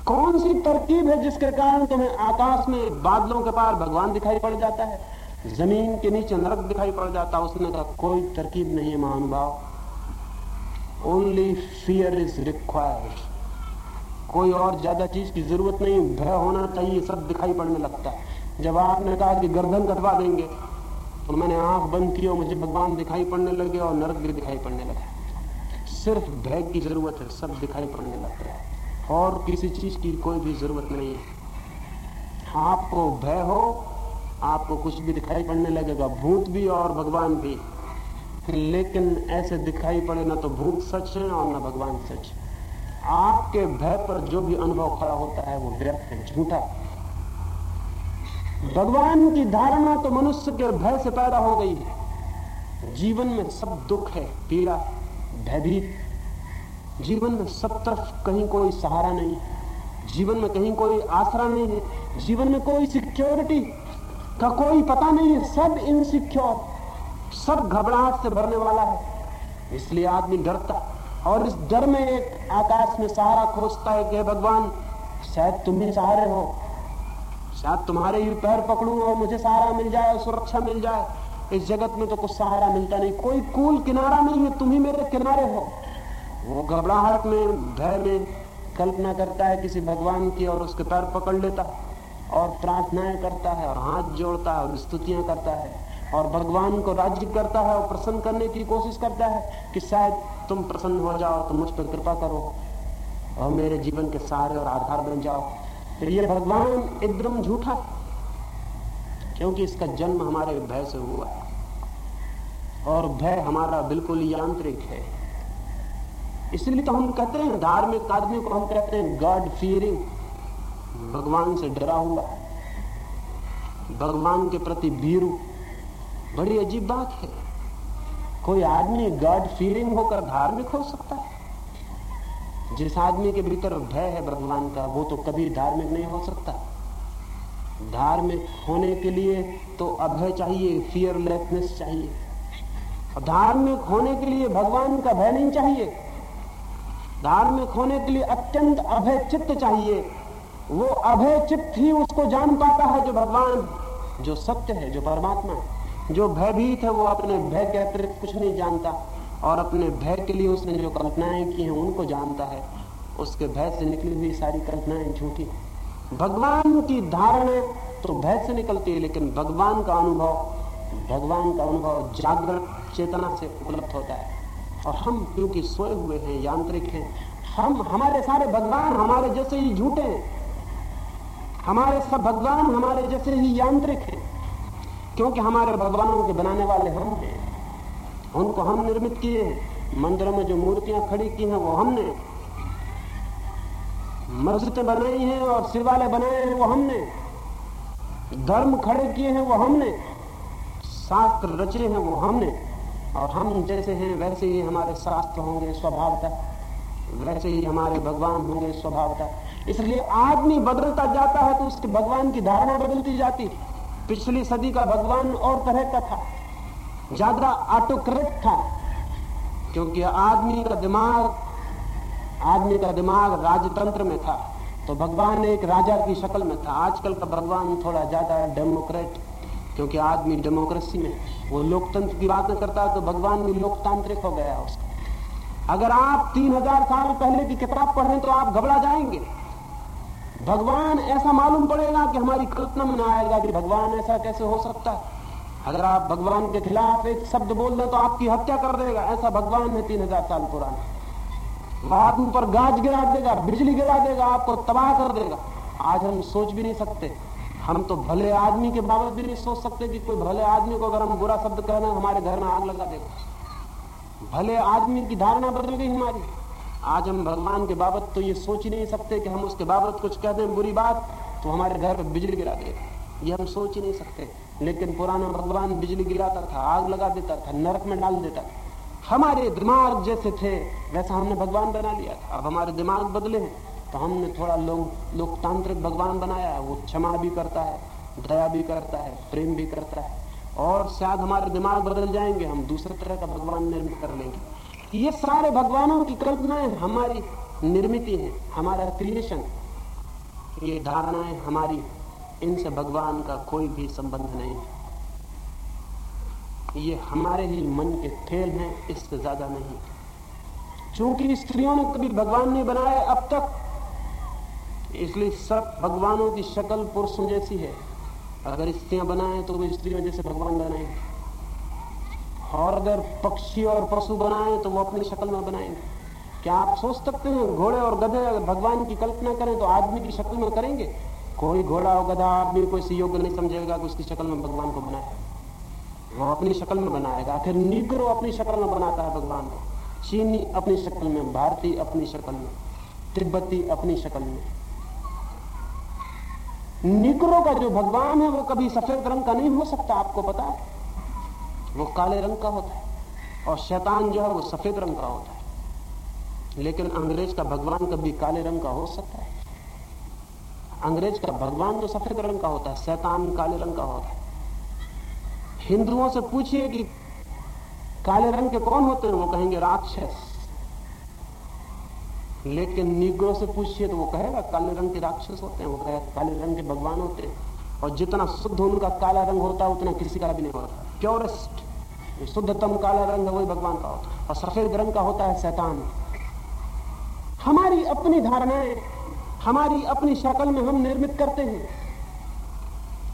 कौन सी तरकीब है जिसके कारण तुम्हें आकाश में बादलों के पार भगवान दिखाई पड़ जाता है? ज़मीन के नीचे नरक दिखाई पड़ जाता है उसने कहा, कोई तरकीब नहीं है, महानुभाव। ओनली फियर इज़ रिक्वायर्ड कोई और ज़्यादा चीज़ की ज़रूरत नहीं भय होना चाहिए, सब दिखाई पड़ने लगता है। जब आपने कहा कि गर्दन कटवा देंगे तो मैंने आँख बंद की और मुझे भगवान दिखाई पड़ने लगे और नरक भी दिखाई पड़ने लगा। सिर्फ़ भय की ज़रूरत है, सब दिखाई पड़ने लगता है। और किसी चीज़ की कोई भी ज़रूरत नहीं है। आपको भय हो, आपको कुछ भी दिखाई पड़ने लगेगा, भूत भी और भगवान भी। लेकिन ऐसे दिखाई पड़े ना तो भूत सच है और ना भगवान सच है। आपके भय पर जो भी अनुभव खड़ा होता है, वो व्यर्थ है, झूठा। भगवान की धारणा तो मनुष्य के भय से पैदा हो गई है। जीवन में सब दुख है, पीड़ा, भयभीत। जीवन में सब तरफ़ कहीं कोई सहारा नहीं जीवन में कहीं कोई आसरा नहीं है। जीवन में कोई सिक्योरिटी का कोई पता नहीं है। सब इनसिक्योर सब घबराहट से भरने वाला है। इसलिए आदमी डरता और इस डर में एक आकाश में सहारा खोजता है कि भगवान, शायद तुम ही सहारे हो। शायद तुम्हारे ही पैर पकड़ू और मुझे सहारा मिल जाए सुरक्षा मिल जाए। इस जगत में तो कुछ सहारा मिलता नहीं। कोई कूल किनारा नहीं है। तुम ही मेरे किनारे हो। वो घबराहट में, भय में कल्पना करता है किसी भगवान की और उसके पैर पकड़ लेता और प्रार्थनाएँ करता है और हाथ जोड़ता है और स्तुतियाँ करता है। और भगवान को राज्य करता है और प्रसन्न करने की कोशिश करता है कि शायद तुम प्रसन्न हो जाओ तो मुझ पर कृपा करो और मेरे जीवन के सहारे और आधार बन जाओ। ये भगवान एकदम झूठा, क्योंकि इसका जन्म हमारे भय से हुआ और भय हमारा बिल्कुल यांत्रिक है। इसलिए तो हम कहते हैं, धार्मिक आदमी को हम कहते हैं गॉड फियरिंग भगवान से डरा हुआ, भगवान के प्रति भीरू। बड़ी अजीब बात है। कोई आदमी गॉड फीलिंग होकर धार्मिक हो सकता है। जिस आदमी के भीतर भय है भगवान का, वो तो कभी धार्मिक नहीं हो सकता। धार्मिक होने के लिए तो अभय चाहिए फियरलेसनेस चाहिए। धार्मिक होने के लिए भगवान का भय नहीं चाहिए। धार्मिक होने के लिए अत्यंत अभय चित्त चाहिए। वो अभय चित्त ही उसको जान पाता है जो भगवान, जो सत्य है, जो परमात्मा है। जो भयभीत है, वो अपने भय के अतिरिक्त कुछ नहीं जानता और अपने भय के लिए उसने जो कल्पनाएँ की हैं, उनको जानता है। उसके भय से निकली हुई सारी कल्पनाएँ झूठी भगवान की धारणा तो भय से निकलती है, लेकिन भगवान का अनुभव, भगवान का अनुभव जागृत चेतना से उपलब्ध होता है। और हम क्योंकि सोए हुए हैं, यांत्रिक हैं, हम, हमारे सारे भगवान हमारे जैसे ही झूठे हैं। हमारे सब भगवान हमारे जैसे ही यांत्रिक हैं। क्योंकि हमारे भगवानों के बनाने वाले हम हैं। उनको हम निर्मित किए हैं। मंदिरों में जो मूर्तियाँ खड़ी की हैं, वो हमने। मस्जिदें बनाई हैं और शिवालय बनाए हैं, वो हमने। धर्म खड़े किए हैं, वो हमने। शास्त्र रचे हैं, वो हमने। और हम जैसे हैं, वैसे ही हमारे शास्त्र होंगे स्वभावतः। वैसे ही हमारे भगवान होंगे स्वभावतः। इसलिए आदमी बदलता जाता है तो उसके भगवान की धारणा बदलती जाती पिछली सदी का भगवान और तरह का था। ज़्यादा ऑटोक्रेट था, क्योंकि आदमी का दिमाग, आदमी का दिमाग राजतंत्र में था तो भगवान एक राजा की शक्ल में था। आजकल का भगवान थोड़ा ज़्यादा डेमोक्रेट क्योंकि आदमी डेमोक्रेसी में वो लोकतंत्र की बातें करता है तो भगवान भी लोकतांत्रिक हो गया उसका। अगर आप तीन हज़ार साल पहले की किताब पढ़ें तो आप घबरा जाएँगे। भगवान, ऐसा मालूम पड़ेगा कि हमारी कल्पना में ना आएगा कि भगवान ऐसा कैसे हो सकता है। अगर आप भगवान के खिलाफ एक शब्द बोल दें तो आपकी हत्या कर देगा। ऐसा भगवान है तीन हज़ार साल पुराना। आदमी पर गाज गिरा देगा, बिजली गिरा देगा, आपको तबाह कर देगा। आज हम सोच भी नहीं सकते। हम तो भले आदमी के बाबत भी नहीं सोच सकते कि कोई भले आदमी को अगर हम बुरा शब्द कहना हमारे घर में आग लगा देगा। भले आदमी की धारणा बदल गई हमारी। आज हम भगवान के बाबत तो ये सोच ही नहीं सकते कि हम उसके बाबत कुछ कह दें बुरी बात तो हमारे घर पर बिजली गिरा देगा ये हम सोच ही नहीं सकते। लेकिन पुराना भगवान बिजली गिराता था, आग लगा देता था, नरक में डाल देता था। हमारे दिमाग जैसे थे, वैसा हमने भगवान बना लिया था। अब हमारे दिमाग बदले हैं तो हमने थोड़ा लोग, लोकतांत्रिक भगवान बनाया है। वो क्षमा भी करता है, दया भी करता है, प्रेम भी करता है। और शायद हमारे दिमाग बदल जाएँगे, हम दूसरे तरह का भगवान निर्मित कर लेंगे। ये सारे भगवानों की कल्पनाएँ हमारी निर्मित है, हमारा क्रिएशन ये धारणाएँ हमारी, इनसे भगवान का कोई भी संबंध नहीं ये हमारे ही मन के खेल हैं, इससे ज़्यादा नहीं। क्योंकि स्त्रियों ने कभी भगवान नहीं बनाया अब तक, इसलिए सब भगवानों की शक्ल पुरुषों जैसी है। अगर स्त्रियाँ बनाए तो वो स्त्रियों जैसे भगवान बनाएँगे और अगर पक्षी और पशु बनाए तो वो अपनी शक्ल में बनाएँगे। क्या आप सोच सकते हैं, घोड़े और गधे अगर भगवान की कल्पना करें तो आदमी की शक्ल में करेंगे? कोई घोड़ा और गधा आदमी को इसी योग्य नहीं समझेगा कि उसकी शक्ल में भगवान को बनाए वो अपनी शक्ल में बनाएगा। आखिर निग्रो अपनी शक्ल में बनाता है भगवान को। चीनी अपनी शक्ल में भारतीय अपनी शक्ल में, तिब्बती अपनी शक्ल में। निग्रो का जो भगवान है वो कभी सफ़ेद रंग का नहीं हो सकता, आपको पता है? वो काले रंग का होता है और शैतान जो है वो सफ़ेद रंग का होता है। लेकिन अंग्रेज़ का भगवान कभी काले रंग का हो सकता है। अंग्रेज़ का भगवान तो सफ़ेद रंग का होता है, शैतान काले रंग का होता है। हिंदुओं से पूछिए कि काले रंग के कौन होते हैं, वो कहेंगे राक्षस। लेकिन निग्रो से पूछिए तो वो कहेगा काले रंग के राक्षस होते हैं, वो कहेगा काले रंग के भगवान होते हैं। और जितना शुद्ध उनका काला रंग होता है, उतना किसी का भी नहीं होता। प्योरेस्ट शुद्धतम काला रंग है वही भगवान का होता है। और सफ़ेद रंग का होता है शैतान। हमारी अपनी धारणाएँ, हमारी अपनी शक्ल में हम निर्मित करते हैं।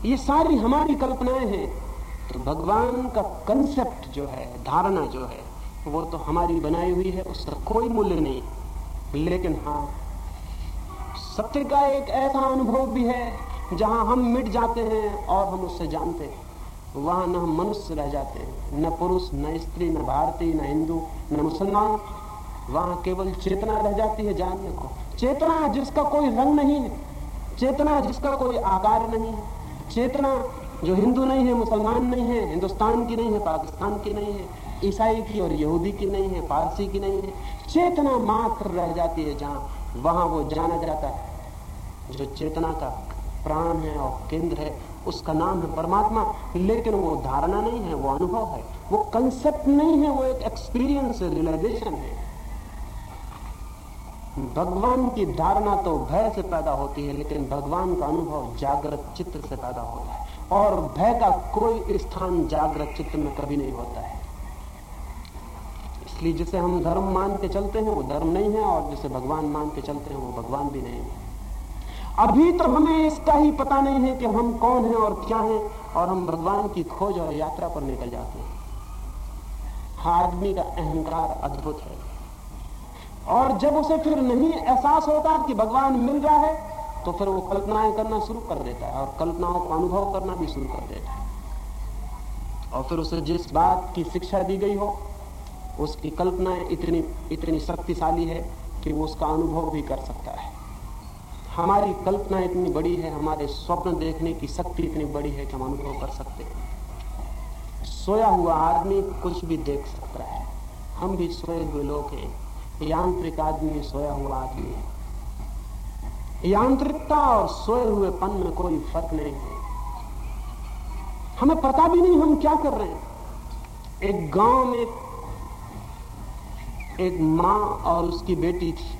ये सारी हमारी कल्पनाएँ हैं। तो भगवान का कंसेप्ट जो है, धारणा जो है, वो तो हमारी बनाई हुई है, उसका कोई मूल्य नहीं। लेकिन हाँ सत्य का एक ऐसा अनुभव भी है, जहाँ हम मिट जाते हैं और हम उससे जानते हैं। वहाँ न हम मनुष्य रह जाते हैं, न पुरुष, न स्त्री, न भारतीय, न हिंदू, न मुसलमान। वहाँ केवल चेतना रह जाती है जानने को। चेतना जिसका कोई रंग नहीं है, चेतना जिसका कोई आकार नहीं है, चेतना जो हिंदू नहीं है, मुसलमान नहीं है, हिंदुस्तान की नहीं है, पाकिस्तान की नहीं है, ईसाई की और यहूदी की नहीं है, पारसी की नहीं है, चेतना मात्र रह जाती है जहाँ, वहाँ वो जाना जाता है, जो चेतना का प्राण है और केंद्र है। उसका नाम है परमात्मा, लेकिन वो धारणा नहीं है, वो अनुभव है। वो कंसेप्ट नहीं है, वो एक एक्सपीरियंस है रियलाइजेशन है। भगवान की धारणा तो भय से पैदा होती है, लेकिन भगवान का अनुभव जागृत चित्र से पैदा होता है। और भय का कोई स्थान जागृत चित्र में कभी नहीं होता है। इसलिए जिसे हम धर्म मान के चलते हैं, वो धर्म नहीं है, और जिसे भगवान मान के चलते हैं, वो भगवान भी नहीं है। अभी तो हमें इसका ही पता नहीं है कि हम कौन हैं और क्या हैं, और हम भगवान की खोज और यात्रा पर निकल जाते हैं। आदमी का अहंकार अद्भुत है। और जब उसे फिर नहीं एहसास होता कि भगवान मिल रहा है तो फिर वो कल्पनाएँ करना शुरू कर देता है और कल्पनाओं का अनुभव करना भी शुरू कर देता है। और फिर उसे जिस बात की शिक्षा दी गई हो, उसकी कल्पनाएँ इतनी इतनी शक्तिशाली है कि वो उसका अनुभव भी कर सकता है। हमारी कल्पना इतनी बड़ी है, हमारे स्वप्न देखने की शक्ति इतनी बड़ी है कि हम अनुभव कर सकते हैं। सोया हुआ आदमी कुछ भी देख सकता है। हम भी सोए हुए लोग हैं। यांत्रिक आदमी सोया हुआ आदमी है। यांत्रिकता और सोए हुए पन में कोई फ़र्क नहीं है। हमें पता भी नहीं हम क्या कर रहे हैं। एक गाँव में एक माँ और उसकी बेटी थी।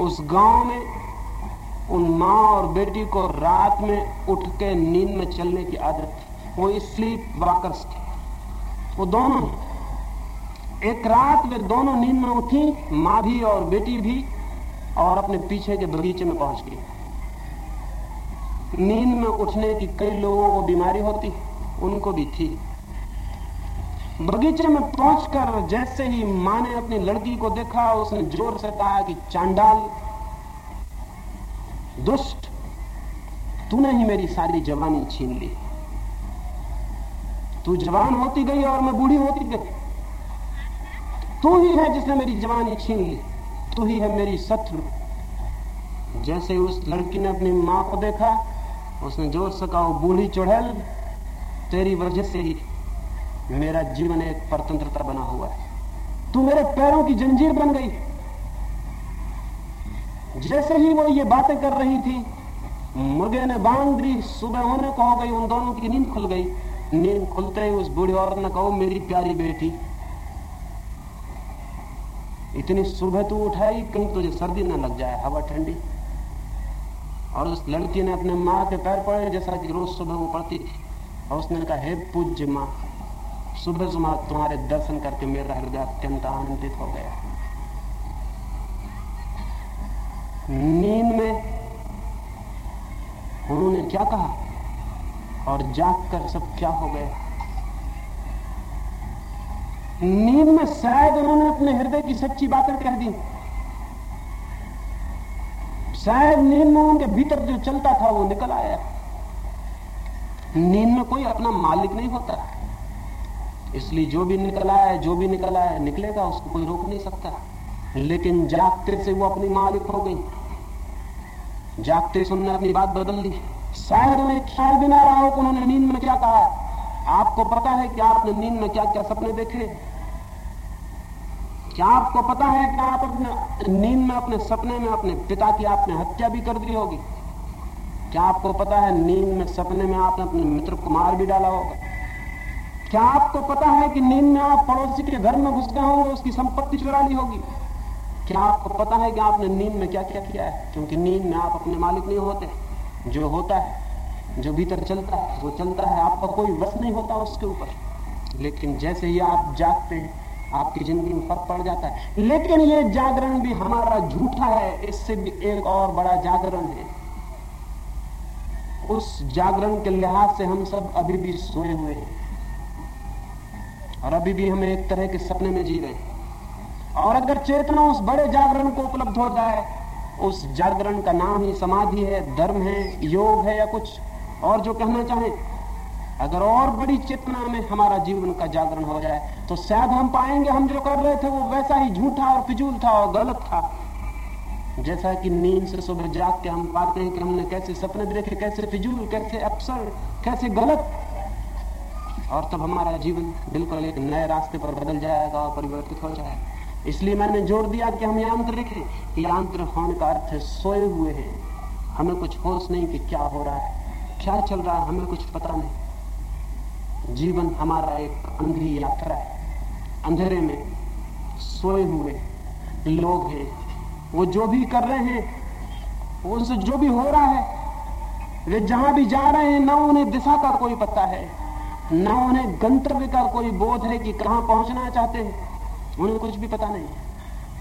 उस गाँव में उन माँ और बेटी को रात में उठ के नींद में चलने की आदत थी। वो स्लीप वॉकर्स थे। वो दोनों, एक रात वे दोनों नींद में उठी, माँ भी और बेटी भी, और अपने पीछे के बगीचे में पहुँच गई। नींद में उठने की कई लोगों को बीमारी होती, उनको भी थी। बगीचे में पहुंचकर जैसे ही माँ ने अपनी लड़की को देखा, उसने ज़ोर से कहा कि, चांडाल, दुष्ट, तूने ही मेरी सारी जवानी छीन ली। तू जवान होती गई और मैं बूढ़ी होती गई। तू ही है जिसने मेरी जवानी छीन ली। तू ही है मेरी शत्रु। जैसे उस लड़की ने अपनी माँ को देखा, उसने ज़ोर से कहा बूढ़ी चुड़ैल, तेरी वजह से ही मेरा जीवन एक परतंत्रता बना हुआ है। तू मेरे पैरों की जंजीर बन गई। जैसे ही वो ये बातें कर रही थी, मुर्गे ने बाँध दी सुबह होने को हो गई, उन दोनों की नींद खुल गई। नींद खुलते ही उस बूढ़ी औरत ने कहो मेरी प्यारी बेटी, इतनी सुबह तू उठाई, कहीं तुझे सर्दी ना लग जाए, हवा ठंडी। और उस लड़की ने अपने माँ के पैर पड़े, जैसा कि रोज सुबह वो पड़ती थी। और उसने कहा, हे पूज्य माँ सुबह सुबह तुम्हारे दर्शन करके मेरा हृदय अत्यंत आनंदित हो गया। नींद में उन्होंने क्या कहा? और जाग कर सब क्या हो गया? नींद में शायद उन्होंने अपने हृदय की सच्ची बातें कह दी। शायद नींद में उनके भीतर जो चलता था वो निकल आया। नींद में कोई अपना मालिक नहीं होता। इसलिए जो भी निकल आया जो भी निकल आया निकलेगा, उसको कोई रोक नहीं सकता। लेकिन जागते से वो अपनी मालिक हो गई। जागते से उन्होंने अपनी बात बदल दी। शायद उन्हें ख्याल भी ना रहा हो कि उन्होंने नींद में क्या कहा आपको पता है कि आपने नींद में क्या क्या सपने देखे क्या आपको पता है कि आप अपने नींद में, अपने सपने में, अपने पिता की आपने हत्या भी कर दी होगी? क्या आपको पता है नींद में, सपने में आपने अपने मित्र को मार भी डाला होगा? क्या आपको पता है कि नींद में आप पड़ोसी के घर में घुस गए होंगे, उसकी संपत्ति चुरा ली होगी? क्या आपको पता है कि आपने नींद में क्या क्या किया है? क्योंकि नींद में आप अपने मालिक नहीं होते। जो होता है, जो भीतर चलता है, वो चलता है। आपका कोई वश नहीं होता उसके ऊपर। लेकिन जैसे ही आप जागते हैं, आपकी ज़िंदगी में फ़र्क पड़ जाता है। लेकिन ये जागरण भी हमारा झूठा है, इससे भी एक और बड़ा जागरण है। उस जागरण के लिहाज से हम सब अभी भी सोए हुए हैं। और अभी भी हम एक तरह के सपने में जी रहे हैं। और अगर चेतना उस बड़े जागरण को उपलब्ध हो जाए, उस जागरण का नाम ही समाधि है, धर्म है, योग है या कुछ और जो कहना चाहें, अगर और बड़ी चेतना में हमारा जीवन का जागरण हो जाए तो शायद हम पाएँगे हम जो कर रहे थे वो वैसा ही झूठा और फिजूल था और गलत था। जैसा कि नींद से सुबह जाग के हम पाते हैं कि हमने कैसे सपने देखे, कैसे फिजूल, कैसे अफसर कैसे गलत और तब हमारा जीवन बिल्कुल एक नए रास्ते पर बदल जाएगा और परिवर्तित हो जाएगा। इसलिए मैंने ज़ोर दिया कि हम यांत्रिक हैं यांत्रिक होने का अर्थ सोए हुए हैं। हमें कुछ होश नहीं कि क्या हो रहा है, क्या चल रहा है, हमें कुछ पता नहीं। जीवन हमारा एक अंधी यात्रा है। अंधेरे में सोए हुए लोग हैं। वो जो भी कर रहे हैं, उनसे जो भी हो रहा है, वे जहाँ भी जा रहे हैं, ना उन्हें दिशा का कोई पता है। ना उन्हें गंतव्य का कोई बोध है कि कहाँ पहुँचना चाहते हैं। उन्हें कुछ भी पता नहीं।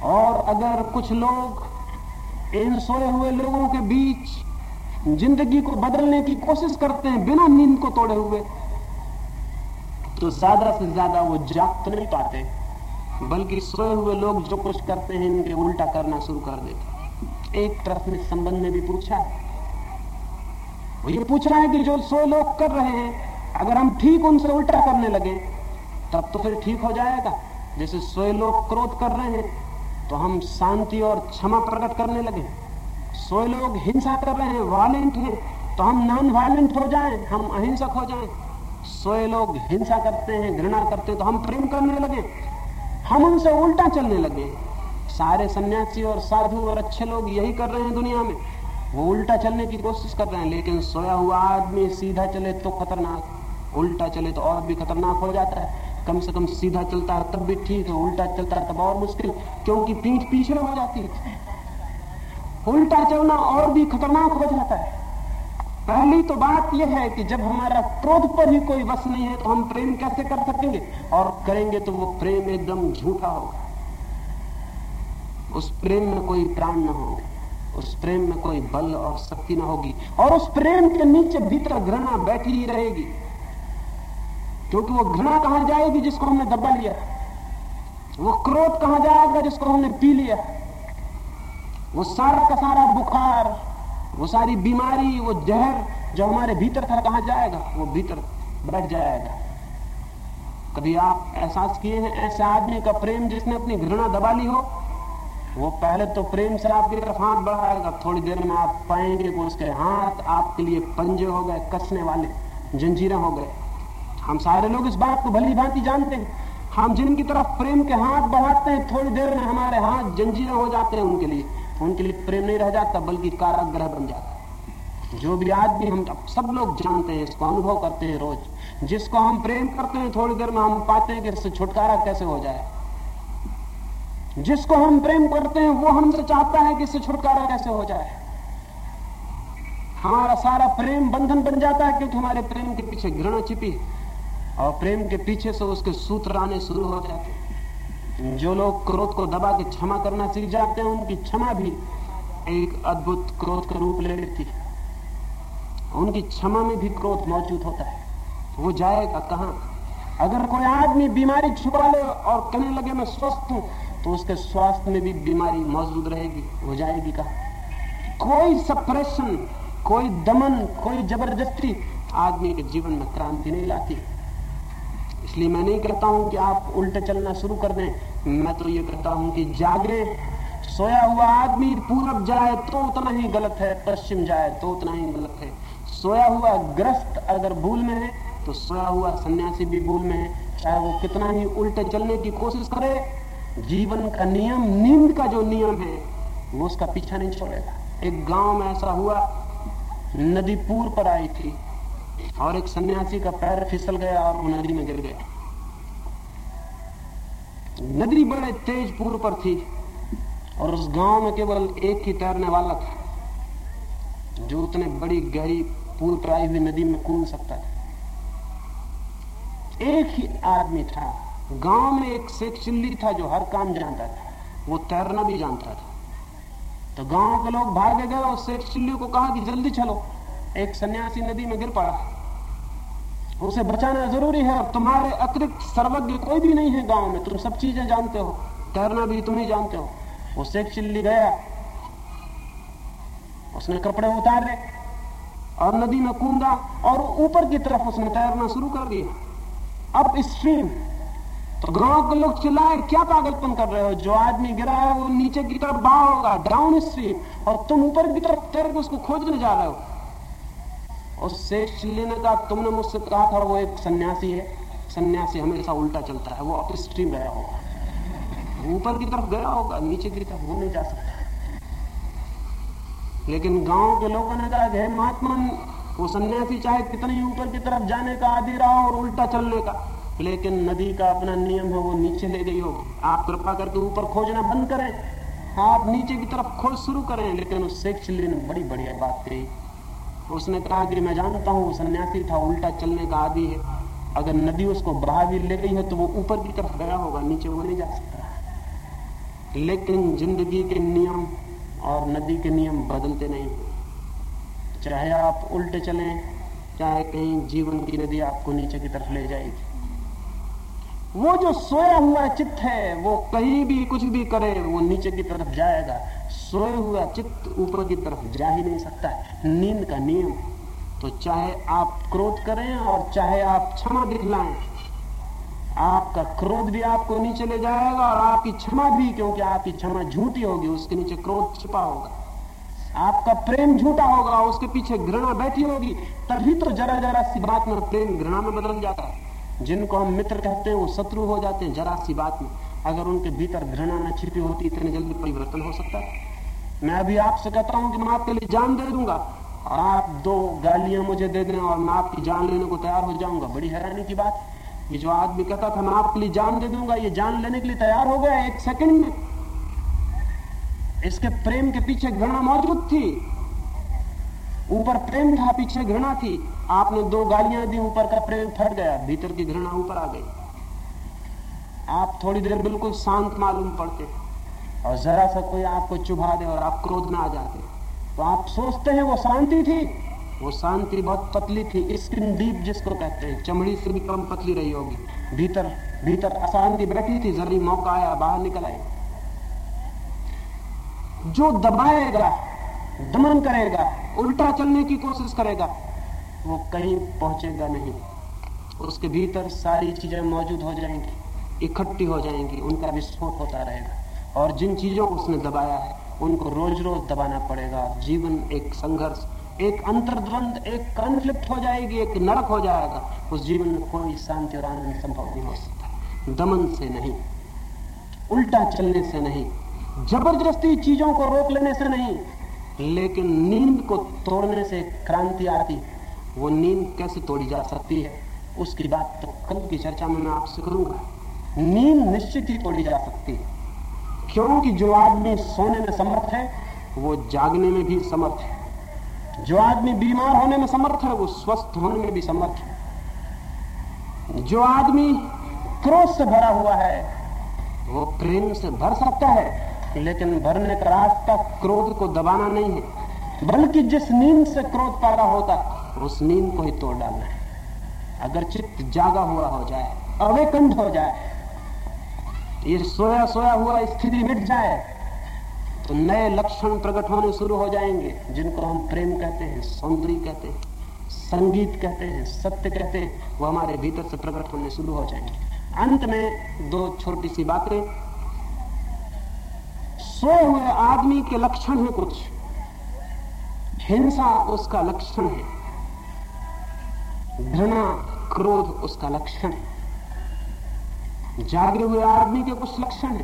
और अगर कुछ लोग इन सोए हुए लोगों के बीच ज़िंदगी को बदलने की कोशिश करते हैं बिना नींद को तोड़े हुए तो ज़्यादा से ज़्यादा वो जाग तो नहीं पाते, बल्कि सोए हुए लोग जो कुछ करते हैं, इनके उल्टा करना शुरू कर देते एक प्रश्न इस संबंध में भी पूछा है। ये पूछ रहा है कि जो सोए लोग कर रहे हैं अगर हम ठीक उनसे उल्टा करने लगे, तब तो फिर ठीक हो जाएगा। जैसे सोए लोग क्रोध कर रहे हैं तो हम शांति और क्षमा प्रकट करने लगे। सोए लोग हिंसा कर रहे हैं वायलेंट हैं तो हम नॉन वायलेंट हो जाएँ, हम अहिंसक हो जाएँ। सोए लोग हिंसा करते हैं, घृणा करते हैं तो हम प्रेम करने लगे। हम उनसे उल्टा चलने लगे। सारे सन्यासी और साधु और अच्छे लोग यही कर रहे हैं दुनिया में। वो उल्टा चलने की कोशिश कर रहे हैं, लेकिन सोया हुआ आदमी सीधा चले तो खतरनाक। उल्टा चले तो और भी खतरनाक हो जाता है। कम से कम सीधा चलता है, तब भी ठीक है, उल्टा चलता है, तब और मुश्किल, क्योंकि पीठ पीछे हो जाती है। उल्टा चलना और भी खतरनाक हो जाता है। पहली तो बात यह है कि जब हमारा क्रोध पर ही कोई वश नहीं है तो हम प्रेम कैसे कर सकेंगे? और करेंगे तो वो प्रेम एकदम झूठा होगा। उस प्रेम में कोई प्राण न होगा। उस प्रेम में कोई बल और शक्ति ना होगी। और उस प्रेम के नीचे भीतर घृणा बैठी ही रहेगी। क्योंकि वो घृणा कहाँ जाएगी जिसको हमने दबा लिया? वो क्रोध कहाँ जाएगा जिसको हमने पी लिया? वो सारा का सारा बुखार, वो सारी बीमारी, वो जहर जो हमारे भीतर था कहाँ जाएगा? वो भीतर बैठ जाएगा। कभी आप एहसास किए हैं, ऐसे आदमी का प्रेम जिसने अपनी घृणा दबा ली हो, वो पहले तो प्रेम से आपकी तरफ़ हाथ बढ़ाएगा, थोड़ी देर में आप पाएँगे उसके हाथ आपके लिए पंजे हो गए, कसने वाले, जंजीरें हो गए। हम सारे लोग इस बात को भली भांति जानते हैं। हम जिनकी तरफ़ प्रेम के हाथ बढ़ाते हैं, थोड़ी देर में हमारे हाथ जंजीरें हो जाते हैं उनके लिए। उनके लिए प्रेम नहीं रह जाता, बल्कि काराग्रह बन जाता जो भी आदमी हम सब लोग जानते हैं, इसको अनुभव करते हैं रोज। जिसको हम प्रेम करते हैं, थोड़ी देर में हम पाते हैं कि इससे छुटकारा कैसे हो जाए। जिसको हम प्रेम करते हैं, वो हमसे चाहता है कि इससे छुटकारा कैसे हो जाए। हमारा सारा प्रेम बंधन बन जाता है, क्योंकि हमारे प्रेम के पीछे घृणा छिपी है। और प्रेम के पीछे से उसके सूत्र आने शुरू हो जाते जो लोग क्रोध को दबा के क्षमा करना सीख जाते हैं, उनकी क्षमा भी एक अद्भुत क्रोध का रूप ले लेती है। उनकी क्षमा में भी क्रोध मौजूद होता है। वो जाएगा कहा? अगर कोई आदमी बीमारी छुपा ले और कहने लगे, मैं स्वस्थ हूँ तो उसके स्वास्थ्य में भी बीमारी मौजूद रहेगी। हो जाएगी कहा? कोई सप्रेशन कोई दमन, कोई ज़बरदस्ती आदमी के जीवन में क्रांति नहीं लाती। इसलिए मैं नहीं कहता हूँ कि आप उल्टे चलना शुरू कर दें। मैं तो ये कहता हूँ कि जागरे, सोया हुआ आदमी पूरब जाए तो उतना ही गलत है, पश्चिम जाए तो उतना ही गलत है। सोया हुआ ग्रस्त अगर भूल में है तो सोया हुआ सन्यासी भी भूल में है। चाहे वो कितना ही उल्टे चलने की कोशिश करे, जीवन का नियम, नींद का जो नियम है, वो उसका पीछा नहीं छोड़ेगा। एक गाँव में ऐसा हुआ, नदी पूर पर आई थी। और एक सन्यासी का पैर फिसल गया और वो नदी में गिर गया। नदी बड़े तेज पूर्व पर थी और उस गाँव में केवल एक ही तैरने वाला था, जो उतने बड़ी, गहरी पूर्व पर आई हुई नदी में कूद सकता था। एक ही आदमी था। गाँव में एक शेख चिल्ली था जो हर काम जानता था। वो तैरना भी जानता था। तो गाँव के लोग भागे गए और शेख चिल्ली को कहा कि जल्दी चलो। एक सन्यासी नदी में गिर पड़ा। उसे बचाना ज़रूरी है। और तुम्हारे अतिरिक्त सर्वज्ञ कोई भी नहीं है गाँव में। तुम सब चीज़ें जानते हो। तैरना भी तुम ही जानते हो। वो शेख चिल्ली गया। उसने कपड़े उतारे और नदी में कूदा और ऊपर की तरफ़ उसने तैरना शुरू कर दिया। अप स्ट्रीम तो गाँव के लोग चिल्लाए, क्या पागलपन कर रहे हो? जो आदमी गिरा है, वो नीचे की तरफ़ बहा होगा। डाउन स्ट्रीम और तुम ऊपर की तरफ़ तैर के उसको खोजने जा रहे हो। और शेष चिल्ली ने कहा, तुमने मुझसे कहा था, वो एक सन्यासी है। सन्यासी हमेशा उल्टा चलता है, वो अप स्ट्रीम गया होगा। ऊपर की तरफ़ गया होगा, नीचे की तरफ़ वो नहीं जा सकता। लेकिन गाँव के लोगों ने कहा हे महात्मा, वो सन्यासी चाहे कितने ऊपर की तरफ़ जाने का आदि रहा और उल्टा चलने का, लेकिन नदी का अपना नियम है, वो नीचे ले गई हो आप कृपा करके ऊपर खोजना बंद करें। आप नीचे की तरफ़ खोज शुरू करें। लेकिन उस शेख चिल्ली ने बड़ी बढ़िया बात कही। उसने कहा कि मैं जानता हूँ, सन्यासी था, उल्टा चलने का आदि है। अगर नदी उसको बहा भी ले गई है तो वो ऊपर की तरफ़ गया होगा, नीचे वो नहीं जा सकता। लेकिन ज़िंदगी के नियम और नदी के नियम बदलते नहीं चाहे आप उल्टे चलें, चाहे कहीं जीवन की नदी आपको नीचे की तरफ़ ले जाएगी। वो जो सोया हुआ चित्त है, वो कहीं भी कुछ भी करे, वो नीचे की तरफ़ जाएगा। सोया हुआ चित्त ऊपर की तरफ़ जा ही नहीं सकता नींद का नियम तो चाहे आप क्रोध करें और चाहे आप क्षमा दिखलाएँ, आपका क्रोध भी आपको नीचे ले जाएगा और आपकी क्षमा भी, क्योंकि आपकी क्षमा झूठी होगी, उसके नीचे क्रोध छिपा होगा। आपका प्रेम झूठा होगा, उसके पीछे घृणा बैठी होगी। तभी तो जरा जरा सी बात में प्रेम घृणा में बदल जाता है। जिनको हम मित्र कहते हैं, वो शत्रु हो जाते हैं जरा सी बात में। अगर उनके भीतर घृणा न छिपी होती, इतने जल्दी परिवर्तन हो सकता है। मैं अभी आपसे कहता हूँ कि मैं आपके लिए जान दे दूँगा। और आप दो गालियाँ मुझे दे दें और मैं आपकी जान लेने को तैयार हो जाऊँगा। बड़ी हैरानी की बात। ये जो आदमी कहता था, मैं आपके लिए जान दे दूँगा, ये जान लेने के लिए तैयार हो गया एक सेकंड में। इसके प्रेम के पीछे घृणा मौजूद थी। ऊपर प्रेम था, पीछे घृणा थी। आपने दो गालियाँ दी, ऊपर का प्रेम फट गया, भीतर की घृणा ऊपर आ गई। आप थोड़ी देर बिल्कुल शांत मालूम पड़ते। और जरा सा कोई आपको चुभा दे और आप क्रोध में आ जाते। तो आप सोचते हैं वो शांति थी। वो शांति बहुत पतली थी स्किन डीप जिसको कहते हैं। चमड़ी से भी कम पतली रही होगी। भीतर भीतर अशांति बैठी थी ज़रूरी मौका आया, बाहर निकल आए। जो दबाएगा, दमन करेगा, उल्टा चलने की कोशिश करेगा, वो कहीं पहुंचेगा नहीं। उसके भीतर सारी चीज़ें मौजूद हो जाएँगी, इकट्ठी हो जाएँगी, उनका विस्फोट होता रहेगा। और जिन चीज़ों को उसने दबाया है, उनको रोज रोज दबाना पड़ेगा। जीवन एक संघर्ष, एक अंतर्द्वंद, एक कॉन्फ्लिक्ट हो जाएगी, एक नरक हो जाएगा। उस जीवन में कोई शांति और आनंद संभव नहीं हो सकता। दमन से नहीं, उल्टा चलने से नहीं, ज़बरदस्ती चीज़ों को रोक लेने से नहीं, लेकिन नींद को तोड़ने से क्रांति आती। वो नींद कैसे तोड़ी जा सकती है, उसकी बात तो कल की चर्चा में मैं आपसे करूँगा। नींद निश्चित ही तोड़ी जा सकती है। क्योंकि जो आदमी सोने में समर्थ है, वो जागने में भी समर्थ है। जो आदमी बीमार होने में समर्थ है, वो स्वस्थ होने में भी समर्थ है। जो आदमी क्रोध से भरा हुआ है, वो प्रेम से भर सकता है, लेकिन भरने का रास्ता क्रोध को दबाना नहीं है। बल्कि जिस नींद से क्रोध पैदा होता, उस नींद को ही तोड़ डालना है। अगर चित्त जागा हुआ हो जाए अवेकंड हो जाए ये सोया सोया हुआ स्थिति मिट जाए तो नए लक्षण प्रकट होने शुरू हो जाएँगे, जिनको हम प्रेम कहते हैं, सौंदर्य कहते हैं, संगीत कहते हैं, सत्य कहते हैं, वो हमारे भीतर से प्रकट होने शुरू हो जाएँगे। अंत में दो छोटी सी बातें। सोए हुए आदमी के लक्षण है कुछ। हिंसा उसका लक्षण है। घृणा, क्रोध उसका लक्षण है। जागरे हुए आदमी के कुछ लक्षण है।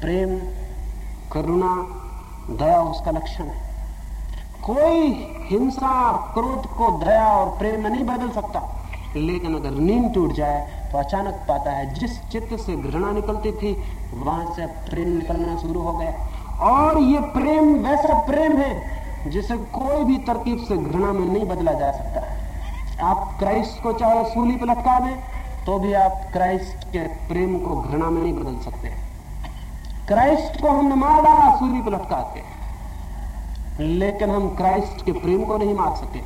प्रेम, करुणा, दया उसका लक्षण है। कोई हिंसा क्रोध को दया और प्रेम में नहीं बदल सकता। लेकिन अगर नींद टूट जाए तो अचानक पाता है, जिस चित्त से घृणा निकलती थी, वहाँ से प्रेम निकलना शुरू हो गया। और ये प्रेम वैसा प्रेम है, जिसे कोई भी तरकीब से घृणा में नहीं बदला जा सकता। आप क्राइस्ट को चाहे सूली पर लटका दें तो भी आप क्राइस्ट के प्रेम को घृणा में नहीं बदल सकते। क्राइस्ट को हमने मार डाला सूली पर लटका के लेकिन हम क्राइस्ट के प्रेम को नहीं मार सके।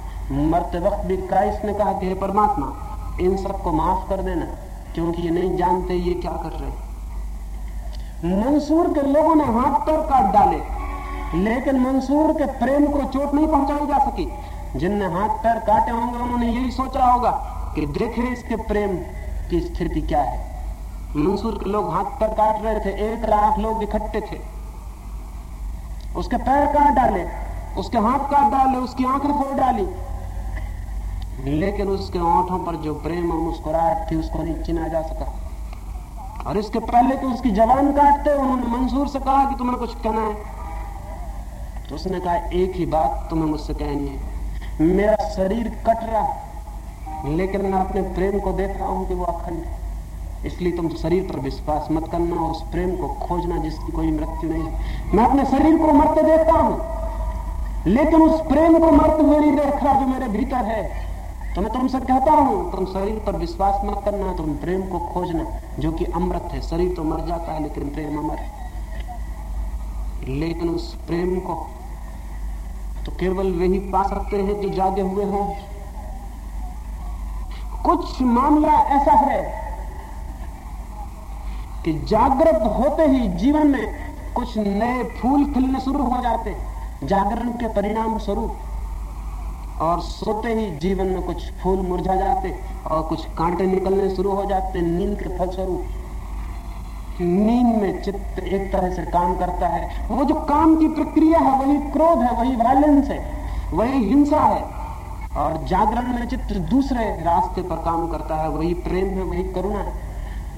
मरते वक्त भी क्राइस्ट ने कहा कि हे परमात्मा, इन सबको माफ़ कर देना, क्योंकि ये नहीं जानते ये क्या कर रहे मंसूर के लोगों ने हाथ पर काट डाले, लेकिन मंसूर के प्रेम को चोट नहीं पहुंचाई जा सकी। जिनने हाथ पैर काटे होंगे, उन्होंने यही सोचा होगा कि देखे इसके प्रेम। की स्थिति क्या है? मंसूर के लोग हाथ पैर काट रहे थे, एक लाख लोग इकट्ठे थे। उसके पैर काट डाले, उसके हाथ काट डाले, उसकी आँखें फोड़ डाली। लेकिन उसके ओंठों पर जो प्रेम और मुस्कुराहट थी, उसको नहीं चिना जा सका। और इसके पहले तो उसकी जवान काटते, उन्होंने मंसूर से कहा कि तुम्हें कुछ कहना है। तो उसने कहा, एक ही बात तुम्हें मुझसे कहनी है। मेरा शरीर कट रहा लेकिन मैं अपने प्रेम को देख रहा हूँ कि वो अखंड है। इसलिए तुम शरीर पर विश्वास मत करना उस प्रेम को खोजना जिसकी कोई मृत्यु नहीं मैं अपने शरीर को मरते देखता हूँ, लेकिन उस प्रेम को मरते हुए नहीं देख रहा जो मेरे भीतर है। तो मैं तुमसे कहता हूँ, तुम शरीर पर विश्वास मत करना, तुम प्रेम को खोजना जो कि अमृत है। शरीर तो मर जाता है, लेकिन प्रेम अमर है। लेकिन उस प्रेम को तो केवल वही पा सकते हैं जो जागे हुए हों। कुछ मामला ऐसा है कि जागृत होते ही जीवन में कुछ नए फूल खिलने शुरू हो जाते, जागरण के परिणाम स्वरूप। और सोते ही जीवन में कुछ फूल मुरझा जाते और कुछ कांटे निकलने शुरू हो जाते, नींद के फलस्वरूप नींद में चित्त एक तरह से काम करता है। वो जो काम की प्रक्रिया है, वही क्रोध है, वही वायलेंस है, वही हिंसा है। और जागरण में चित्र दूसरे रास्ते पर काम करता है, वही प्रेम है, वही करुणा है।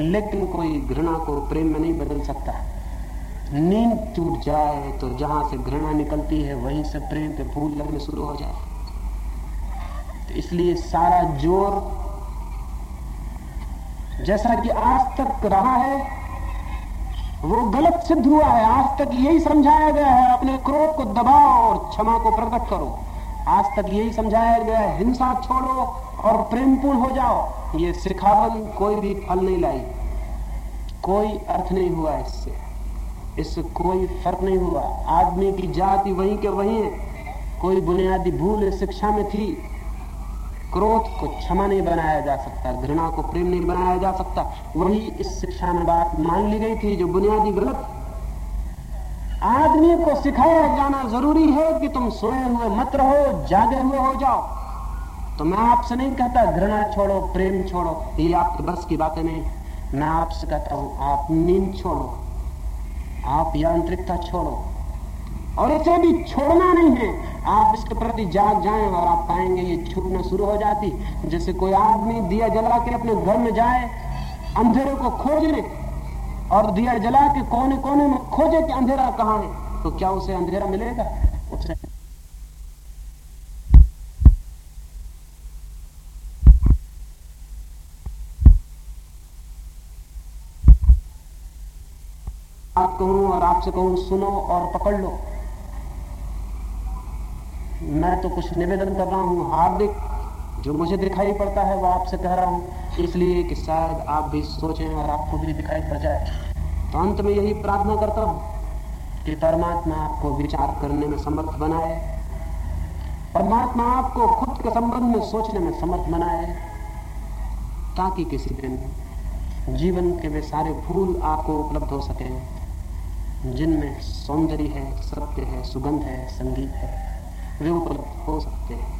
लेकिन कोई घृणा को प्रेम में नहीं बदल सकता। नींद टूट जाए तो जहाँ से घृणा निकलती है, वहीं से प्रेम के फूल लगने शुरू हो जाए तो इसलिए सारा ज़ोर, जैसा कि आज तक रहा है, वो गलत सिद्ध हुआ है। आज तक यही समझाया गया है, अपने क्रोध को दबाओ और क्षमा को प्रकट करो। आज तक यही समझाया गया हिंसा छोड़ो और प्रेमपूर्ण हो जाओ। ये सिखावन कोई भी फल नहीं लाई कोई अर्थ नहीं हुआ इससे। इससे कोई फ़र्क नहीं हुआ। आदमी की जाति वही के वही है। कोई बुनियादी भूल शिक्षा में थी। क्रोध को क्षमा नहीं बनाया जा सकता, घृणा को प्रेम नहीं बनाया जा सकता। वही इस शिक्षा में बात मान ली गई थी, जो बुनियादी गलत आदमी को सिखाया जाना ज़रूरी है कि तुम सोए हुए मत रहो, जागे हुए हो जाओ। तो मैं आपसे नहीं कहता, घृणा छोड़ो, प्रेम छोड़ो, ये आपके बस की बातें नहीं। मैं आपसे कहता हूँ, आप नींद छोड़ो, आप यांत्रिकता छोड़ो। और इसे भी छोड़ना नहीं है। आप इसके प्रति जाग जाए और आप पाएँगे ये छूटना शुरू हो जाती। जैसे कोई आदमी दिया जला के अपने घर में जाए, अंधेरे को खोजने और दिया जला के कोने कोने में खोजे कि अंधेरा कहाँ है? तो क्या उसे अंधेरा मिलेगा? उसे बात कहूँ और आपसे कहूँ, सुनो और पकड़ लो। मैं तो कुछ निवेदन कर रहा हूँ, हार्दिक। जो मुझे दिखाई पड़ता है, वो आपसे कह रहा हूँ। इसलिए कि शायद आप भी सोचें और आपको भी दिखाई पड़ जाए। तो अंत में यही प्रार्थना करता हूँ कि परमात्मा आपको विचार करने में समर्थ बनाए, परमात्मा आपको खुद के संबंध में सोचने में समर्थ बनाए, ताकि किसी दिन जीवन के वे सारे फूल आपको उपलब्ध हो सके, जिनमें सौंदर्य है, सत्य है, सुगंध है, संगीत है, वे उपलब्ध हो सकते हैं।